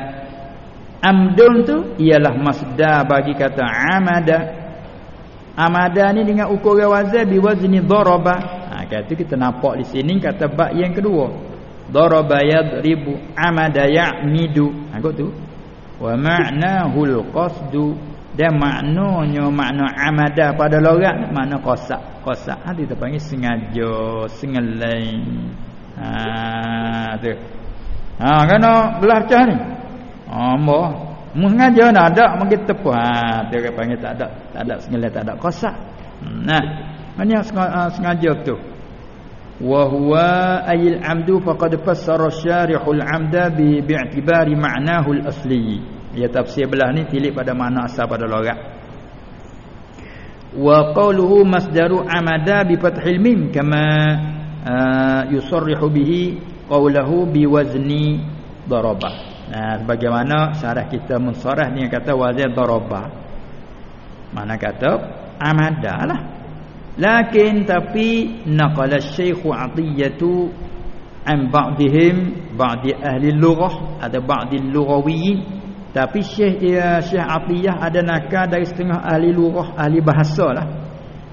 Amdun tu ialah masdar bagi kata amada. Amada ni dengan ukuran wazan biwazni daraba ha kata kita nampak di sini kata bab yang kedua. Daraba yadribu amada ya'midu. Aku tu. Wa ma'nahu al-qasdu dan maknanya makna amada pada lorat makna kosak. Kosak. Ha, dia panggil sengaja sengelai ha tu. Ha kena belah macam ni. Ha, Amboh sengaja nak ada mungkin tepu. Ha dia panggil tak ada tak ada sengelai tak ada kosak. Hmm, nah. Mana ha, sengaja tu? Wa huwa ayil amdu faqad fassara syarihul amda bi bi'tibari ma'nahu al-asli ya tafsir belah ni tilik pada makna asal pada logat. Wa qawluhu masdaru amada bi fathil mim kama uh, yusarrihu bihi qawluhu bi wazni daraba nah bagaimana syarah kita mensarah dengan kata wazn daraba mana kata? Amada lah. Lakin tapi naqala Syekh Atiyatu an ba'dihim ba'di ahli lughah ada ba'di lughawiyyin tapi Syekh ya Syekh Atiyah ada nakal dari setengah ahli lughah ahli bahasa lah.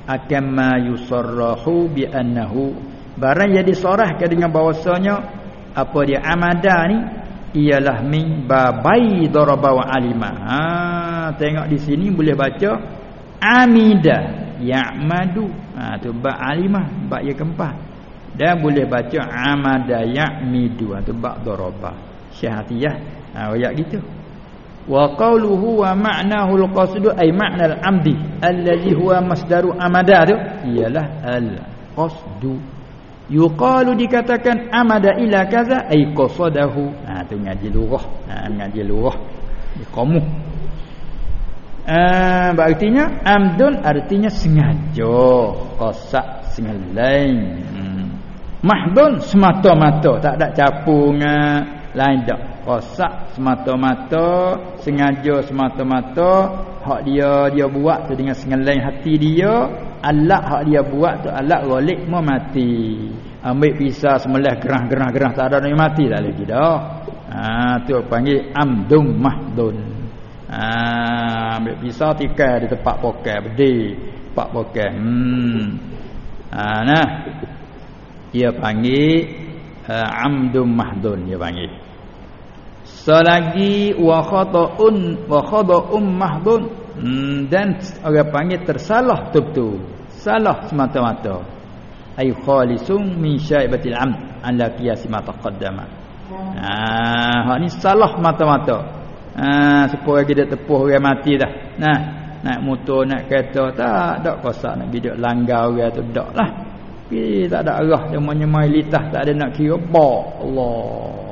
Akan ma yusarrahu bi annahu. Barang yang disorahkan dengan bahawasanya apa dia amada ni ialah min babai daraba wa alima. Ha tengok di sini boleh baca amida ya'madu. Ha tu ba alimah ba ya keempat. Dan boleh baca amada ya'midu. Ha tu ba daraba. Syahatiyah ha ayat gitu wa qawluhu wa ma'nahu al-qasdu ay ma'na al-amdi allazi huwa masdaru amada tu ialah al-qasdu yuqalu dikatakan amada ila kaza ay qasadahu. Ha tu ngaji lurah. Ha ngaji lurah. Di qamuh Uh, artinya amdun artinya sengaja. Qasak sengaja hmm. mahdun semata-mata. Tak ada capung lain dak rosak semata-mata sengaja semata-mata hak dia dia buat tu dengan sengeleng hati dia alat hak dia buat tu alat golik mau mati. Ambil pisau semelah gerah-gerah-gerah tak ada yang mati tak lagi dah ha tu panggil amdum mahdun. Ha ambil pisau tikai di tempat pokai bedi tempat pokai hmm. Ha nah. Dia panggil uh, amdum mahdun dia panggil selagi wa khata'un wa khata'um mahdun. Hmm, dan orang panggil tersalah betul salah semata-mata. Ay khalisum min syaibatil amd ala qiyas ma taqaddama. Ah ha ni salah mata-mata ah supaya kita tepuh orang mati dah. Nah naik motor naik kereta tak tak kosak nak bidak langgar orang tu dak lah. Tapi tak ada arah dia menyemai litah tak ada nak kira. Bak Allah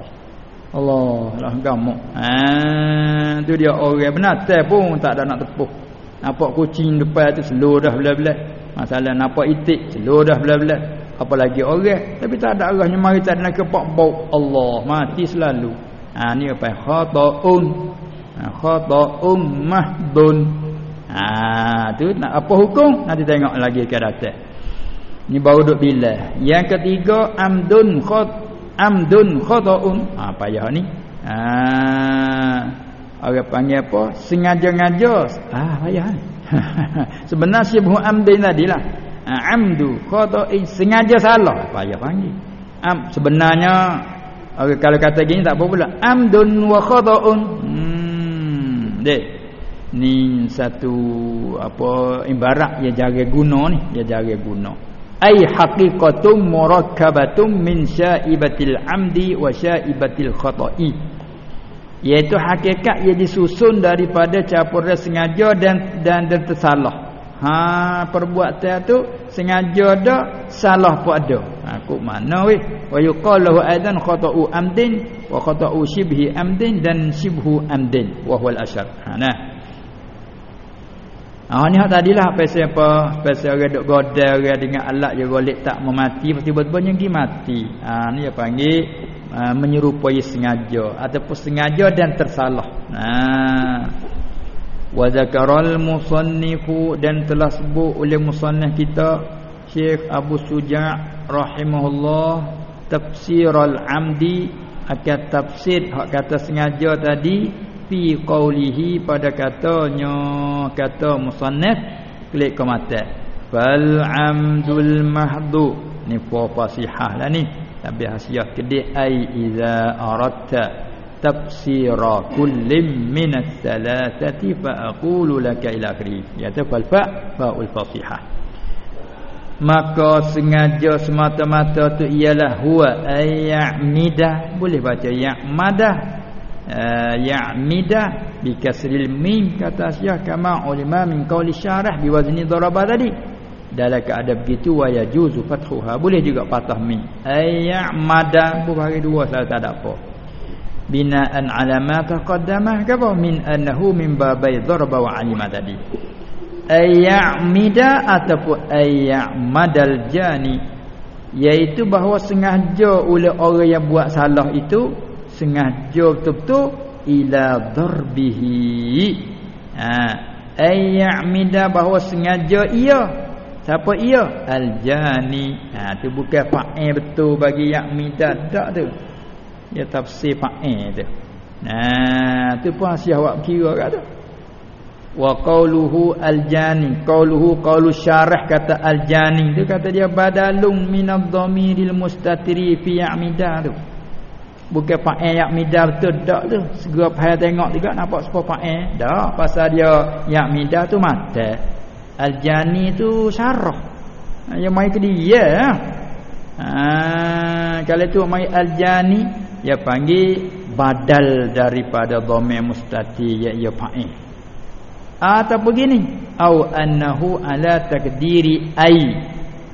Allah lah gamuk. Ha tu dia orang benar pun tak ada nak tepuh. Nampak kucing depan tu slow dah belah-belah. Masalah nampak itik slow dah belah-belah. Apalagi orang tapi tak ada arahnya mari tak nak kepak bau Allah mati selalu. Ha ni apa khata'un. Ha khata'un mahdun. Ha tu nak apa hukum nanti tengok lagi ke datang. Ni baru duk bila. Yang ketiga amdun khat amdun khataun ha payah ni. Ha orang panggil apa? Sengaja-ngaja. Ah payah ni. Sebenarnya sibhu amdin tadilah. Ha, amdu khata'in sengaja salah. Payah panggil. Am sebenarnya orang kalau kata gini tak apa pula. Amdun wa khata'un hmm dek. Ni satu apa ibarat dia jaga guna ni. Dia jaga guna ay haqiqatum murakkabatum min syaibatil amdi wa syaibatil khata'i. Iaitu hakikat ia disusun daripada campuran sengaja dan dan, dan tersalah. Ha perbuatan tu sengaja ada salah pun ada. Ha kok mana weh? Wa yuqalu aidan khata'u amdin wa khata'u shibhi amdin dan shibhu amdin. Wa huwal asyar ha nah Ah ni hak tadilah pasal apa? Pasal orang duk godel orang dengan alat je golek tak memati mesti betul yang mati. Ah ni dia panggil uh, menyerupai sengaja ataupun sengaja dan tersalah. Nah. Wa zakaral musannifu dan telah sebut oleh musannif kita Syekh Abu Suja' rahimahullah tafsir al-amdi akan tafsir hak kata sengaja tadi fi qawlihi pada katanya kata musannaf klik ke mata fal amdul mahdu. Ni fa fasihah lah ni. Tapi hasiah kedek ai iza aratta tafsira kullim min ats-thalathati fa aqulu laka ila akhiri ya fal fa faul fasihah. Maka sengaja semata-mata tu ialah huwa ayyamida boleh baca ya madah uh, ya'mida bi kasril mim kata syah kama ulama min qauli syarah bi wazni daraba tadi. Dalam keadaan begitu wa yajuzu fathuha. Boleh juga patah mim. Ayyamada bukan dua salah tak ada apa. Binaan ala ma taqaddamah kapa min annahu min babai daraba wa alima tadi. Ayyamida ataupun ayyamadal jani iaitu bahawa sengaja oleh orang yang buat salah itu sengaja betul-betul ila darbihi. Ha. Ayyamida bahawa sengaja ia. Siapa ia? Aljani. Ha tu bukan fa'il betul bagi ya'mida. Tak tu. Dia tafsir fa'il tu. Nah tu pun hasiah awak kira kat tu. Wa qauluhu aljani. Qauluhu qaulu syarah kata aljani. Tu kata dia badalum minadh-dhamiril mustatiri fi ya'mida tu Bukan fa'il yak mida betul tak tu. Segera payah tengok juga nampak sepo fa'il. Dak pasal dia yak mida tu mata. Al-jani tu syarah. Yang mai ke dia. Ha, kalau tu mai al-jani dia panggil badal daripada dhamir mustati ya ya fa'il. Atau begini, au annahu ala takdiri ai.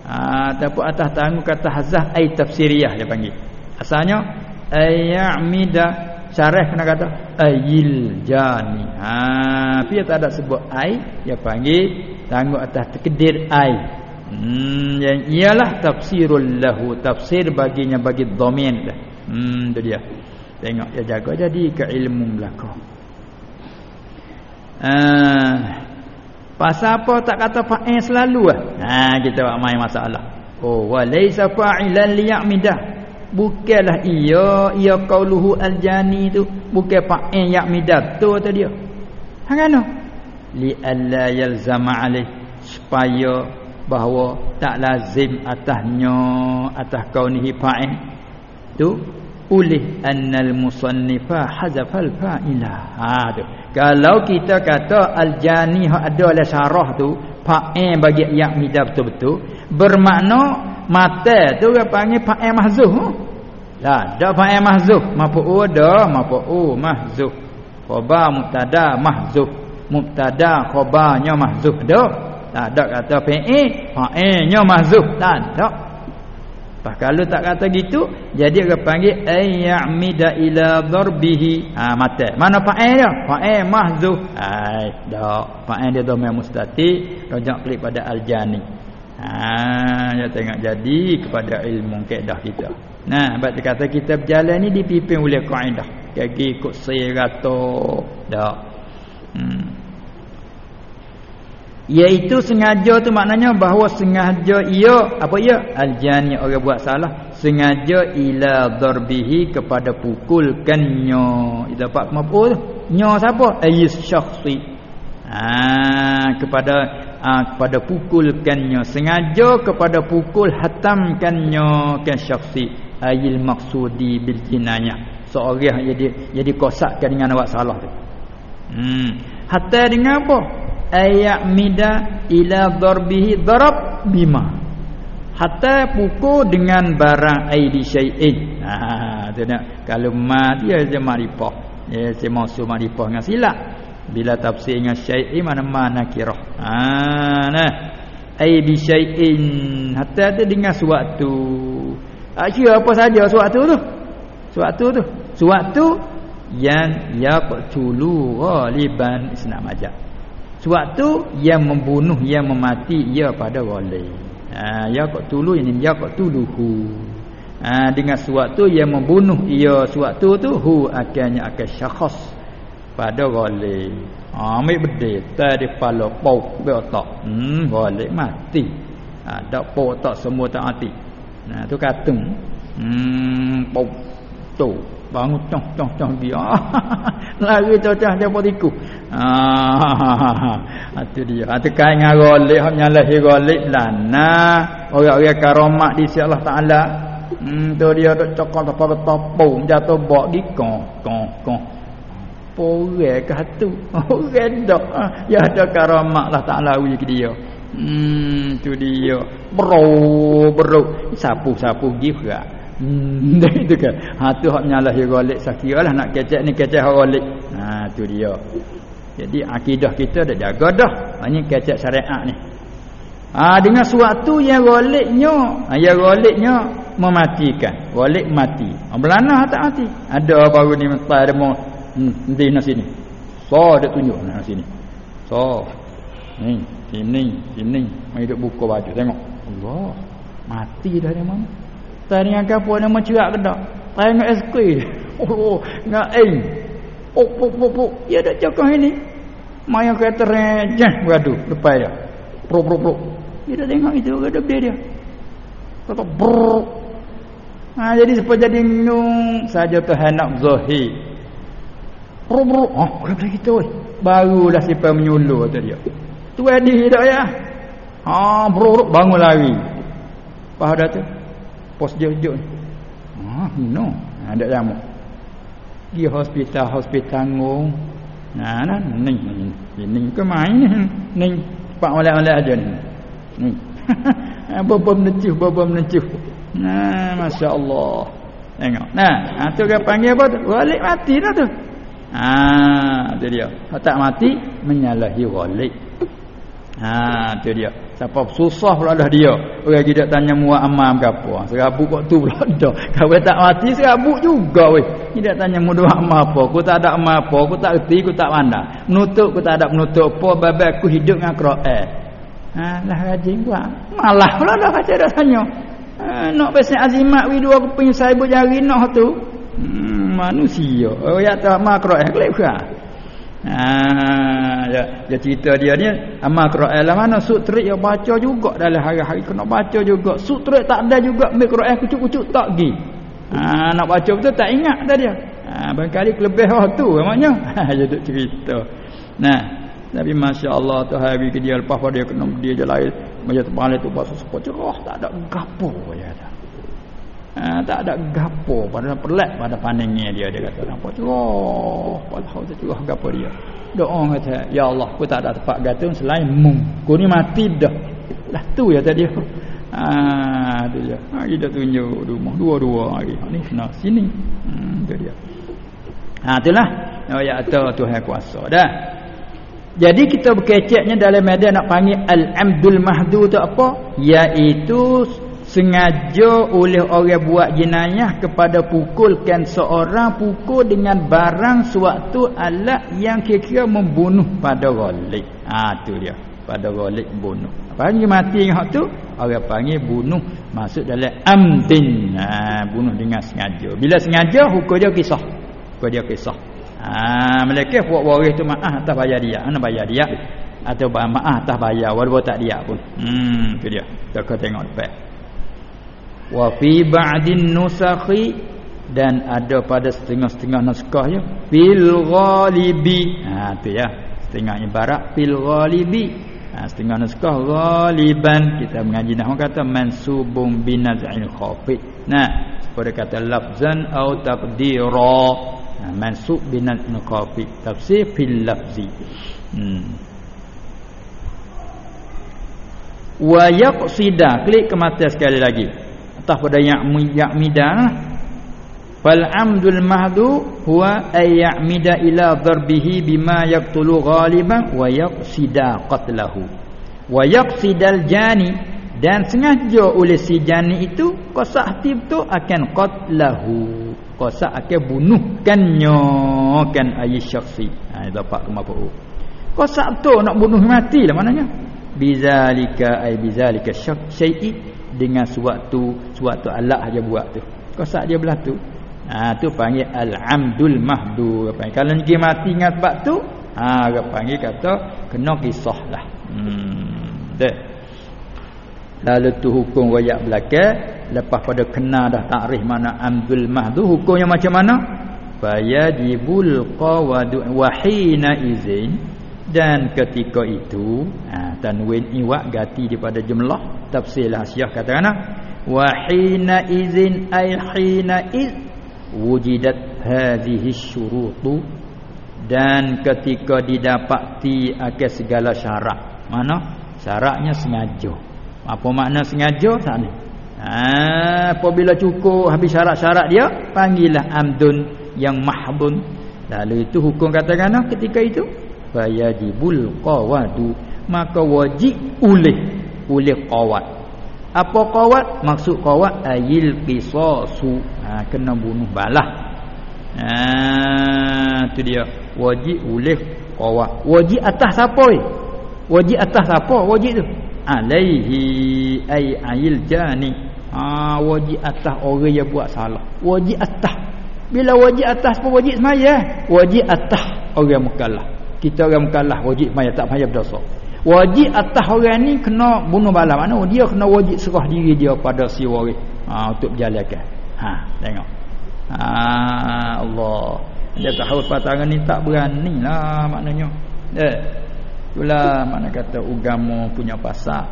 Ataupun atas tanggung kata hazah ai tafsiriyah dia panggil. Asalnya ayyamida syarah kena kata? Ayil jani. Ha dia tak ada sebut ai. Dia panggil tangguh atas takdir ai. Hmm yang ialah tafsirul lahu. Tafsir baginya bagi dhamin dah hmm tu dia. Tengok dia jaga jadi ke ilmu belakang ah pasal apa tak kata fa'il selalu ah ha kita buat main masalah. Oh walaysa fa'ilan liya'midah bukanlah ia ia qauluhu aljani tu. Bukan fa'il ya'midah tu tu dia? Hangano li alla yalzama alaih. Supaya bahawa tak lazim atasnya atas kaunihi fa'il tu ulih annal musannifa hazafal fa'ila. Ha tu. Kalau kita kata al-jani ada dalam syarah tu fa'il bagi ya midab betul-betul bermakna mata tu dia panggil fa'il mahzuf lah dak fa'il mahzuf mafu'u ada mafu'u mahzuf khabar mubtada mahzuf mubtada khabarnya mahzuf dak tak ada kata fa'il fa'ilnya mahzuf tak dak Pas kalau tak kata gitu, jadi dia panggil ayyamida ila darbihi. Ha mata. Mana fa'il dia? Fa'il mahzuf. Ai, dak. Fa'il dia dhamma mustati, rajak klik pada al-jani. Ha, tengok jadi kepada ilmu kaedah kita. Nah, sebab dia kata kita berjalan ni dipimpin oleh kaedah. Kaki ikut serato. Dak. Hmm. Iaitu sengaja tu maknanya bahawa sengaja ia apa ia aljani orang buat salah sengaja ila darbihi kepada pukulkannya. Itu dapat apa tu? Nya siapa? Ayis syakhsi. Ha, kepada ha, kepada pukulkannya sengaja kepada pukul hatamkannya kan syakhsi ayil maksudi bil jinayah. Seorang jadi jadi kosakkan dengan awak salah tu. Hmm. Hatta dengan apa? ayamida ila darbihi darab bima hatta pukul dengan barang aidi syai'in ha tu nak kalau ma dia je marifah dia je maksud marifah dengan silap bila tafsir dengan syai'in mana mana kira ha nah. Aidi syai'in. Hatta tu dengan suatu Asyik apa saja suatu tu? Suatu tu. Suatu yang yaqtulu ghaliban. Isna majak. Suatu yang membunuh yang memati ia pada ghalib. Ha ya kok tulu ini ya kok tuluhu. Ha dengan suatu yang membunuh ia suatu tu hu akannya akan syakhs pada ghalib. Ha ambil bedil tadi pala pau be otak. Hmm ghalib mati. Ha dak pau otak semua tak mati. Nah tu katung. Hmm pau tu. Bangun. Cong cong cong dia lari cocah dia politiku ah itu dia. Itu kain dengan golek hak nyalahi golek lana. Orang-orang karamat di sisi Allah Taala. Hmm tu dia dok cokol apa topo jatuh bok di kong kong kong pore ke hatu orang dak ya ada karamat Allah Taala uji ke dia hmm tu dia bro bro sapu-sapu gifra Hmm, itu kan. Ha tu hak nyalahi ghalib sakiralah nak kecek ni kecek ghalib. Ha tu dia. Jadi akidah kita dah jaga dah. Ini kecek syariat ni. Ha dengan suatu yang ghalibnya, ha yang ghalibnya mematikan. Ghalib mati. Ha belana tak mati. Ada baru ni mentai mau hmm, di sini. So dia tunjuk nah sini. So ni sini sini mai duk buka baju tengok. Allah mati dah dia mana? Tadi dengan kapal nama cerak ke dengan es krim. Oh, dengan air. Oh, puk, puk, puk. Ya, dah cakap ini. Maya kereta receh beradu depan dia. Pro, pro, pro. Dia dah tengok itu, ada benda dia. Kata, brrrr. Ha, jadi sebab jadi nung saja tu hendak zahir. Pro. Oh, kata kita, weh. Barulah siapa menyuluh tu dia. Tu adi dah ya. Ha, bro, bangun lari. Faham dah tu? pos jauh-jauh ni. Ah, no. Ada ha, jamu. Di hospital, hospital ngong. Nah, nah, ni, ni, ni ke main ni. Pak oleh-oleh aja ni. Ni. Bobom necuh, bobom necuh. Nah, masya-Allah. Tengok. Nah, ha, tu kan panggil apa tu? Walik mati dah tu. Ah, tu dia. Kalau tak mati menyalahi walik. Ha tu dia. Siapa susah pula dah dia. Orang kita tanya muak amam ke apa. Serabut kok tu pula dah. Kalau tak mati serabut juga weh. Tidak tanya mu doa amam apa. Aku tak ada amam apa. Aku tak reti, aku tak pandang. Menutup aku tak ada menutup apa. Babak aku hidup dengan Quran. Ha lah rajin buat. Malah pula dah kata dah tanya. Ha, nak pesan azimat wi dua aku punya saibu jari nak tu. Hmm, manusia. Oh ya tak makro eh kelip ke? Ha, ya, ya cerita dia ni amal Quran lah mana sutra yang baca juga dalam hari-hari. Kena baca juga. Sutra tak ada juga ambil Quran kucuk-kucuk tak gi. Ha, nak baca betul tak ingat dah dia. Ha, barangkali kelebih waktu namanya ha, dia duk cerita. Nah tapi Masya Allah tu hari ke dia lepas pada dia kena dia je lain macam tu bahasa sepuluh cerah tak ada gapo ya tak ha, tak ada gapo pada pelik pada paningnya dia dia kata nampak cerah pada hal cerah gapo dia. Doa kata ya Allah aku tak ada tempat gantung selain mu aku ni mati dah. Lah tu ya tadi. Ha tu dia ha dia tunjuk rumah dua-dua hari. Ha, ni kena sini. Hmm tu dia. Ha itulah. Oh ya atau Tuhan kuasa dah. Jadi kita berkeceknya dalam medan nak panggil al-amdul mahdu tu apa? Iaitu sengaja oleh orang buat jenayah kepada pukulkan seorang pukul dengan barang sewaktu alat yang kira-kira membunuh pada ghalib. Ha tu dia. Pada ghalib bunuh. Panggil mati hak tu orang panggil bunuh masuk dalam amdin. Ha bunuh dengan sengaja. Bila sengaja hukum dia kisah. Hukum dia kisah. Ha mereka buat waris tu maaf atas bayar dia. Ana bayar dia atau maaf atas bayar walaupun tak dia pun. Hmm tu dia. Kita tengok depan wa fi ba'din nusakhi. Dan ada pada setengah-setengah naskah ya fil ghalibi. Ha tu ya. Setengah ibarat fil ghalibi. Ha, setengah naskah ghaliban. Kita mengaji nahwu kata mansubun binaz'il khafid nah pada kata lafzan au taqdira. Ha, mansub binaz'il khafid tafsir fil lafzi. Hmm. Wa yaqsida. Klik ke mata sekali lagi atas pada ya'mida. Fal amdul mahdu huwa ay ya'mida ila darbihi bima yaqtulu ghaliban wa yaqsida qatlahu. Wa yaqsidal jani. Dan sengaja oleh si jani itu qasak tib tu akan qatlahu. Qasak akan bunuhkannya. Kan ayi syakhsi ha dapat ke apa qasak tu nak bunuh mati lah maknanya. Bizalika ay bizalika syai'i dengan suatu suatu alat aja buat tu. Kosak dia belah tu. Ha tu panggil al-amdul mahdu apa kalau dia mati dengan sebab tu ha dia panggil kata kena kisah lah. Hmm deh lalu tu hukum royak belakang lepas pada kena dah takrif mana amdul mahdu hukumnya macam mana? Fayajibul qawadu wahina izin dan ketika itu ha, tanwin iwak gati daripada jumlah tafsir hasiah katakan wa hina izin ay hina iz wujidat hadhihi syurutu. Dan ketika didapati akan segala syarat mana? Syaratnya sengaja. Apa makna sengaja sana ha, apabila cukup habis syarat-syarat dia panggillah amdun yang mahdun lalu itu hukum katakan ketika itu fayajibul qawadu. Maka wajib oleh oleh qawat apa qawat maksud qawat ayil qisasu. Ha, kena bunuh balah. Ha tu dia. Wajib oleh qawat wajib atas siapa wajib atas siapa wajib tu? Alaihi ay ayil jani. Ha wajib atas orang yang buat salah. Wajib atas. Bila wajib atas pun wajib semaya wajib atas orang mukallaf kita orang mukallaf wajib mayat tak payah berdosa. Wajib atas orang ni kena bunuh bala. Mana dia kena wajib serah diri dia pada si waris ha, untuk berjalankan ha tengok. Ha Allah. Dia tahu patangan ni tak berani lah maknanya. Eh itulah mana kata agama punya pasal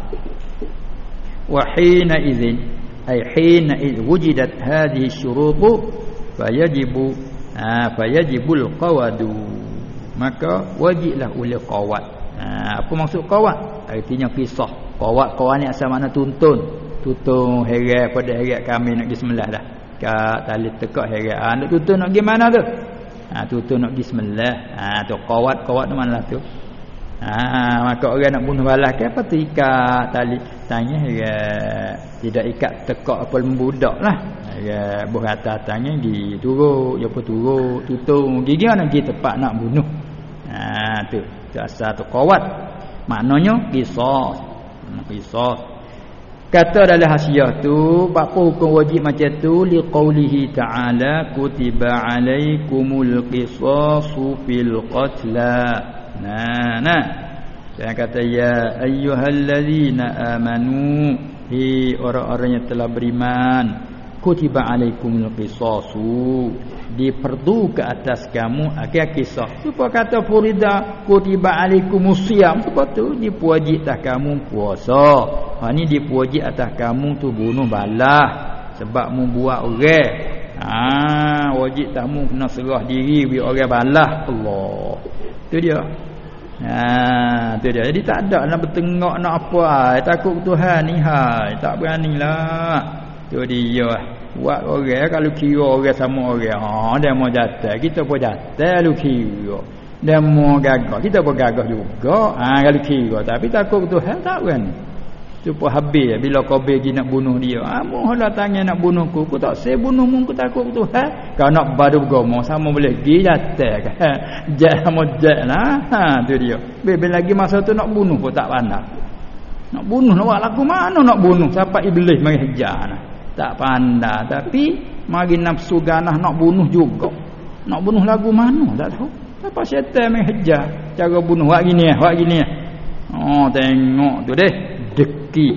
wa hina idzin ay hina id wujidat hadhihi syurutu fayajibu ha fayajibul qawadu maka wajiblah oleh qawat ha, apa maksud qawat artinya kisah qawat qawat ni asal mana tuntun. Tuntun heret pada heret kami nak pergi semelah dah. Kat tali tekak heret. Ha, nak tuntun nak pergi mana tu? Ha, tuntun nak pergi semelah ha, tu qawat qawat tu mana tu. Ha, maka orang nak bunuh balas ke apa tu ikat tali tanya heret. Tidak ikat tekak apa budak lah. Ya buh atas tanya di turut apa turut tutung gigi nak pergi tempat nak bunuh Ha tu, tu asal tu qawat. Maknanya qisas. Qisas. Kata dalam hasiah tu apa hukum wajib macam tu li qaulihi ta'ala kutiba alaikumul qisasu fil qatla. Nah nah. Saya kata ya ayyuhallazina amanu hi orang-orang yang telah beriman kutiba alaikumul qisasu diperdu ke atas kamu akhir kisah. Supaya kata furida kutiba alaikumus siyam. Sebab tu? Dipuji atas kamu puasa. Ha ni dipuji atas kamu tu bunuh balah sebab mu buat orang. Ha wajib tamu kena serah diri bi orang balah Allah. Tu dia. Ha tu dia. Jadi tak ada nak bertengok nak apa. Takut Tuhan ni. Hai tak beranilah tu dia buat orang kalau kira orang sama orang ha dia mau jatuh kita pun jatuh lu kira. Dia mau gagah kita pun gagah juga. Ha kalau kira. Tapi takut Tuhan tak kan? Tu pun habis. Bila kau pergi nak bunuh dia ha mau lah nak bunuh ku. Aku tak saya bunuh mu aku takut Tuhan kau nak badu gomo sama boleh pergi jatuh kan jat sama jat lah. Ha tu dia. Bila lagi masa tu nak bunuh pun tak pandai nak bunuh nak buat laku mana nak bunuh? Sampai iblis hajar nah tak pandai. Tapi mari nafsu ganah nak bunuh juga. Nak bunuh lagu mana? Tak tahu. Apa syaitan main hajar? Cara bunuh. Buat gini buat gini oh tengok tu deh. Deki.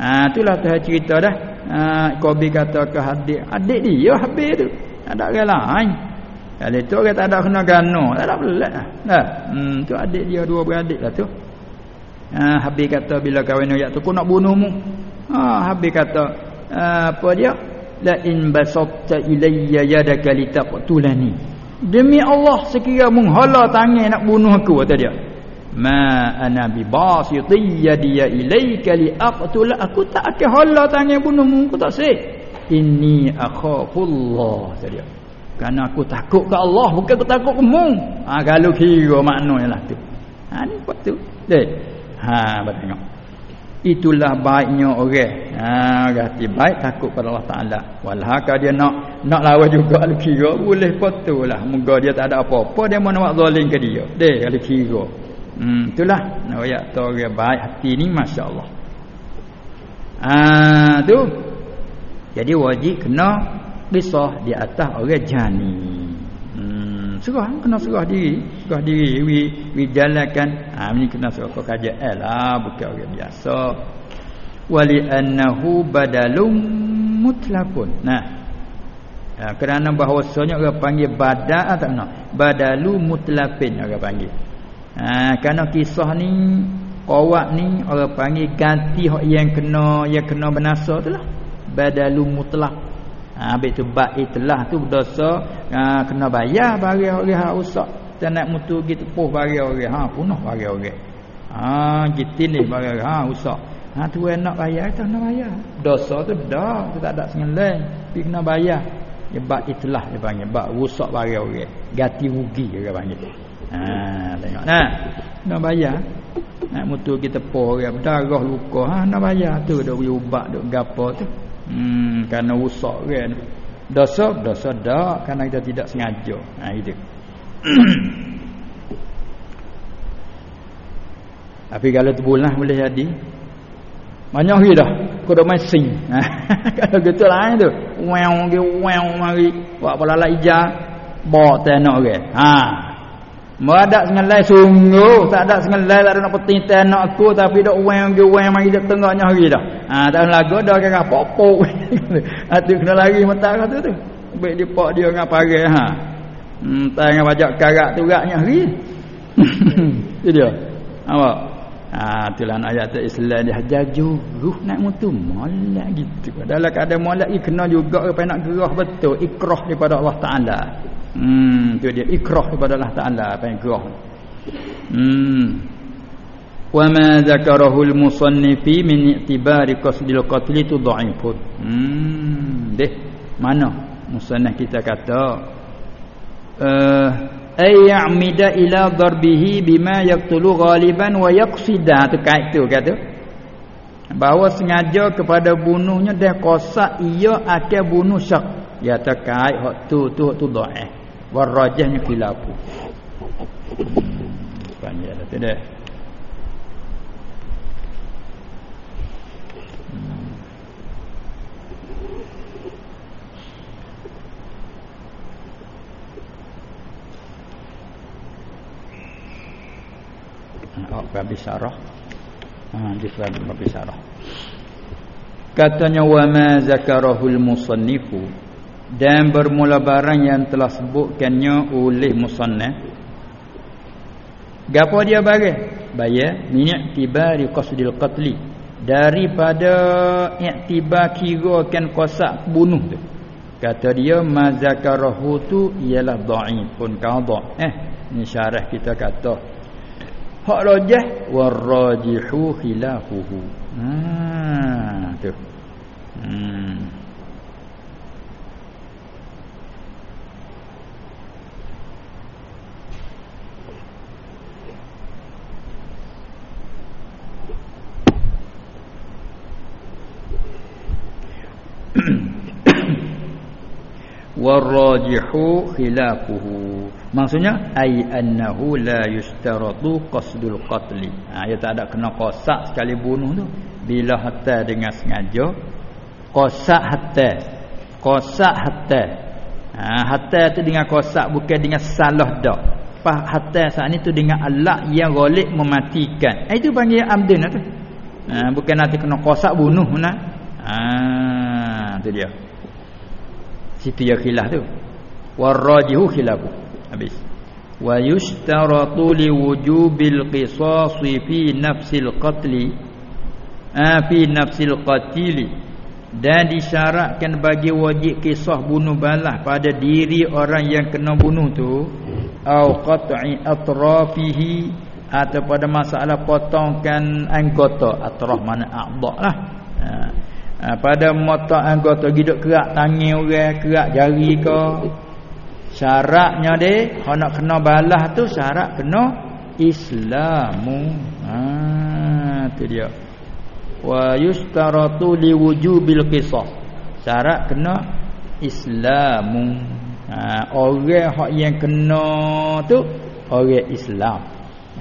Ha itulah tu cerita dah. Ha kobi kata ke adik. Adik dia habis tu. Ada orang lain. Kalau tu tak ada kena gano tak ada pelat dah. Hmm tu adik dia dua beradik lah tu. Ha habis kata bila kahwin ayat tu aku nak bunuhmu. Ha habis kata apa dia? La in basatta ilayya yadaka litaqtulani. Demi Allah sekira menghala tangan nak bunuh aku kata dia. Ma ana bi basiti yadi ilayka liaqtul aku tak akan hala tangan bunuhmu aku tak sih. Inni akhafullah kata dia. Kerana aku takut ke Allah bukan aku takut ke mu. Ha, kalau kira maknanya lah tu. Ha ni buat tu. Deh ha tengok itulah baiknya orang ha gati baik takut pada Allah taala. Walhaka dia nak nak lawan juga al kira boleh patulah moga dia tak ada apa-apa dia mau nak zalim ke dia. Deh al kira. Hmm itulah. Nak ayat tu orang baik hati ni masya-Allah. Ha tu. Jadi wajib kena kisah di atas orang jani serah kena serah diri. Serah diri. Wi wi jalankan. Ha ni kena serah kau kaji. Lah bukan orang biasa. Wali annahu badalum mutlaqun nah. Ha, kerana bahawasanya orang panggil badal tak nak badalu mutlaqin orang panggil. Ha kerana kisah ni qawat ni orang panggil ganti hak yang kena yang kena binasa tu lah. Badalu mutlaq Ha, habis tu bak itlah tu berdosa ha, kena bayar bagi orang hak rusak. Tak nak mutu gitu puh bagi orang ha punah bagi orang. Ha gitin ni bagi ha rusak. Ha tu nak bayar tu nak bayar. Dosa tu dah tu tak ada sengeleng. Pi kena bayar. Ya bak itlah dia panggil bak rusak bagi orang. Ganti rugi dia panggil. Ha tengok nah. Kena bayar. Nak mutu kita puh orang berdarah luka ha nak bayar tu dak ubat dak gapo tu. Hmm kerana rusak kan. Dosa dosa dak kerana kita tidak sengaja. Ha itu. Tapi kalau terbulah boleh jadi. Banyak lagi dah. Kau dah main sing. kalau gitu lain tu. Wow, wow, mari. Buat pola lah ijah. Bawa tenok ke. Ha. Meradak sengelai sungguh. Tak ada sengelai Tak ada nak peting Tenak aku Tapi dah uang ke uang Mari dia tengoknya hari dah. Ha, Tak lagu dah kira Popok Hati kena lari Mata kata tu. Baik dia pak dia Dengan parai ha. Hmm, tak dengan bajak karak tu Raknya hari. Itu dia. Apa Ha, itulah ayat tu Islam dia jaju ruh nak mutu molek gitu. Dalam keadaan molek kena juga apa nak gerah betul ikrah daripada Allah Taala Hmm, tu dia ikrah kepada Allah Taala apa yang ikrah. Hmm. Wa ma zakarahu al-musannifi min i'tibari qasdil qatl tu dha'ifun. Hmm, deh. Mana musannaf kita kata uh, ay ya'mida ila darbihi bima yaqtulu ghaliban wa yaqsida tu kait tu kata bahawa sengaja kepada bunuhnya dia kosak ia akan bunuh syak ya terkait hak tu tu tu dhaif warajahnya khilafu panjang dah tidak hmm. Babi Sarah? Ha, babi Sarah. Katanya Wama zakarahul musannifu dan bermula barang yang telah sebutkannya oleh musannaf. Gapo dia bagi? Bayar minyak tibari qasdil qatli. Daripada iktibar kirakan qasak bunuh tu kata dia mazakarahu tu ialah dhaifun qadha. Eh ni syarah kita kata. Hak rajah warajihu khilafuhu. Ha tu. Hmm warajihu khilafuhu. Maksudnya ai annahu la yustaratu qasdul qatli. Ha dia tak ada kena qasak sekali bunuh tu. Bila hatta dengan sengaja qasak hatta qasak hatta ha hatta tu dengan qasak bukan dengan salah dak. Pas hatta saat ni tu dengan alak yang ghalib mematikan. Ha, itu panggil amdun tu. Ha bukan nanti kena qasak bunuh nah ha tu dia Situ ya khilaf tu. Warajihu khilafu. Habis. Wa yushtaratu li wujubil qisas fi nafsil qatli. Ah fi nafsil qatili. Dan disyaratkan bagi wajib kisah bunuh balas pada diri orang yang kena bunuh tu au qat'i atrafihi atau pada masalah potongkan anggota atraf mana a'dha lah. Ha ha, pada mata anggota hidup kerak tangan orang kerak jari ke. Syaratnya dia kalau nak kena balas tu syarat kena islamu. Ha tu dia. Wa yustaratu liwujubil qisas syarat kena islamu. Ha orang yang kena tu orang Islam.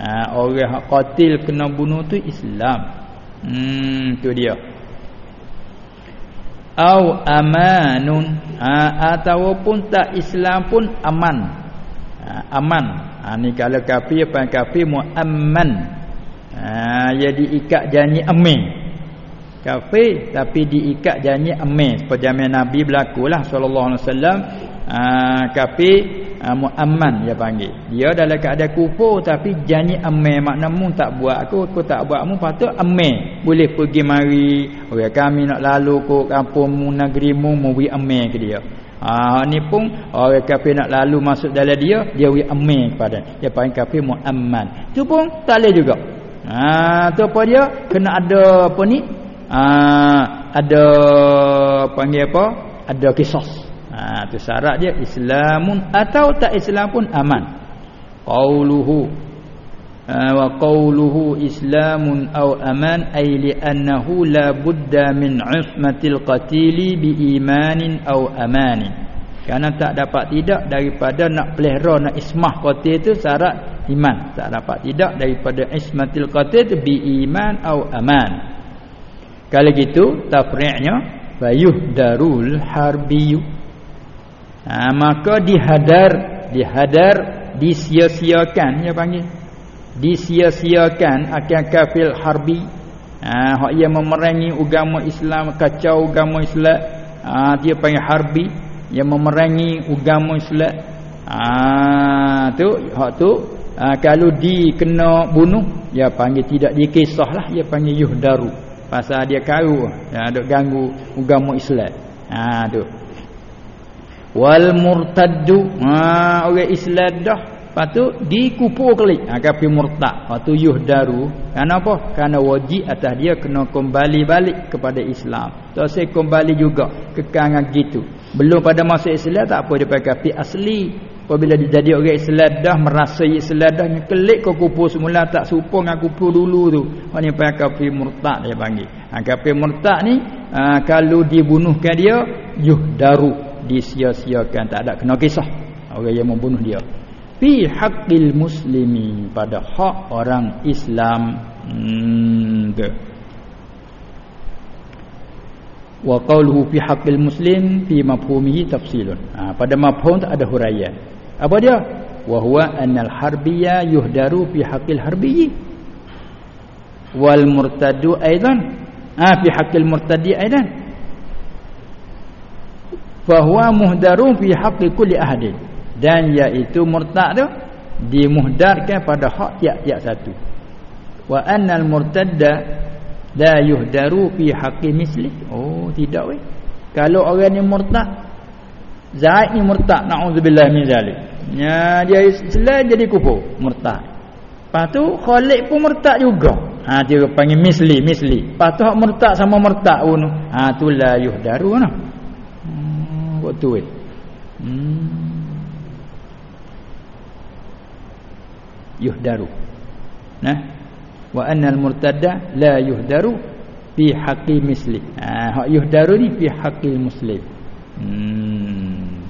Ha orang hak qatil kena bunuh tu Islam. Hmm tu dia au amanun. Ha, ataupun tak Islam pun aman. Ha, aman. Ha, ni kalau kafir apa kafir muamman. Ha ia diikat janji amin. Kafir tapi diikat janji amin. Seperti Nabi berlakulah sallallahu alaihi wasallam. Ha, kafir uh, muamman dia panggil. Dia dalam keadaan kufur tapi janji amin makna mu tak buat aku aku tak buat mu patut amin boleh pergi mari orang kami nak lalu ke mu mu wi amin ke dia. Ah ha, ni pun orang kafir nak lalu masuk dalam dia dia wi amin kepada dia. Panggil kafir muamman. Tu pun tak boleh juga. Ha tu apa dia? Kena ada apa ni? Ah ada panggil apa? Ada kisah Ha tu syarat dia Islamun atau tak Islam pun aman. Qauluhu ha, wa qauluhu Islamun aw aman ay li annahu la budda min usmatil qatili bi imanin aw amani. Karena tak dapat tidak daripada nak pelihara nak ismah qatil itu syarat iman. Tak dapat tidak daripada ismatil qatil itu bi iman aw aman. Kalau gitu tafri'nya bayuh darul harbiyyu ha, maka dihadar dihadar disia-siakan dia panggil. Disia-siakan akan kafir harbi. Ha hak yang memerangi agama Islam kacau agama Islam. Ha, dia panggil harbi. Yang memerangi agama Islam. Ha tu hak tu ha, kalau dikena bunuh dia panggil tidak dikisahlah dia panggil yuhdaru. Pasal dia kau ya duk ganggu agama Islam. Ha tu wal murtaddu. Ha orang Islam dah. Patu dikupur kali ha kafir murtad. Patu yuhdaru. Kenapa kerana wajib atas dia kena kembali balik kepada Islam. Tak saya kembali juga kekangan gitu. Belum pada masa Islam tak apa. Dia pakai kafir asli. Apabila dia jadi orang Islam dah merasa Islam dah nyekelik ke kupur semula tak serupa dengan kupur dulu tu. Ni pakai kafir murtad dia panggil. Ha kafir murtad ni ha, kalau dibunuhkan dia yuhdaru disia-siakan tak ada kena kisah. Orang yang membunuh dia. Fi haqqil muslimi pada hak orang Islam. Hmm, wa qawluhu fi haqqil muslim fi mafhumihi tafsilun. Ha, pada mafhum tak ada huraian. Apa dia? Wa huwa annal harbiyya yuhdaru fi haqqil harbiyyi wal murtadu aidan. Ah fi haqqil murtadi aidan fa huwa muhdarun fi haqqi kulli ahadin. Dan iaitu murtad tu dimuhdarkan pada hak tiap-tiap satu. Wa annal murtadda la yuhdaru fi haqqi misli. Oh tidak weh. Kalau orang ni murtad Zaid ni murtad naudzubillah min zalik. Ya dia Islam jadi kufur murtad. Lepas tu Khalid pun murtad juga. Ha dia panggil misli misli. Lepas tu hak murtad sama murtad pun. Ha tu la yuhdaru nah hmm buat tu weh. Hmm. Yuhdaru. Nah. Wa annal murtadda la yuhdaru fi haqqi misli. Ha hak yuhdaru ni fi haqqi muslim. Hmm.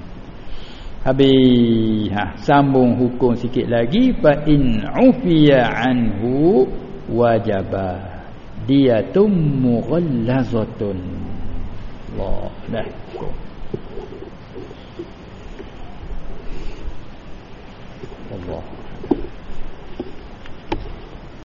Habis. Ha sambung hukum sikit lagi. Fa in ufiya anhu wajaba. Dia tu mughallazatun Allah. Dah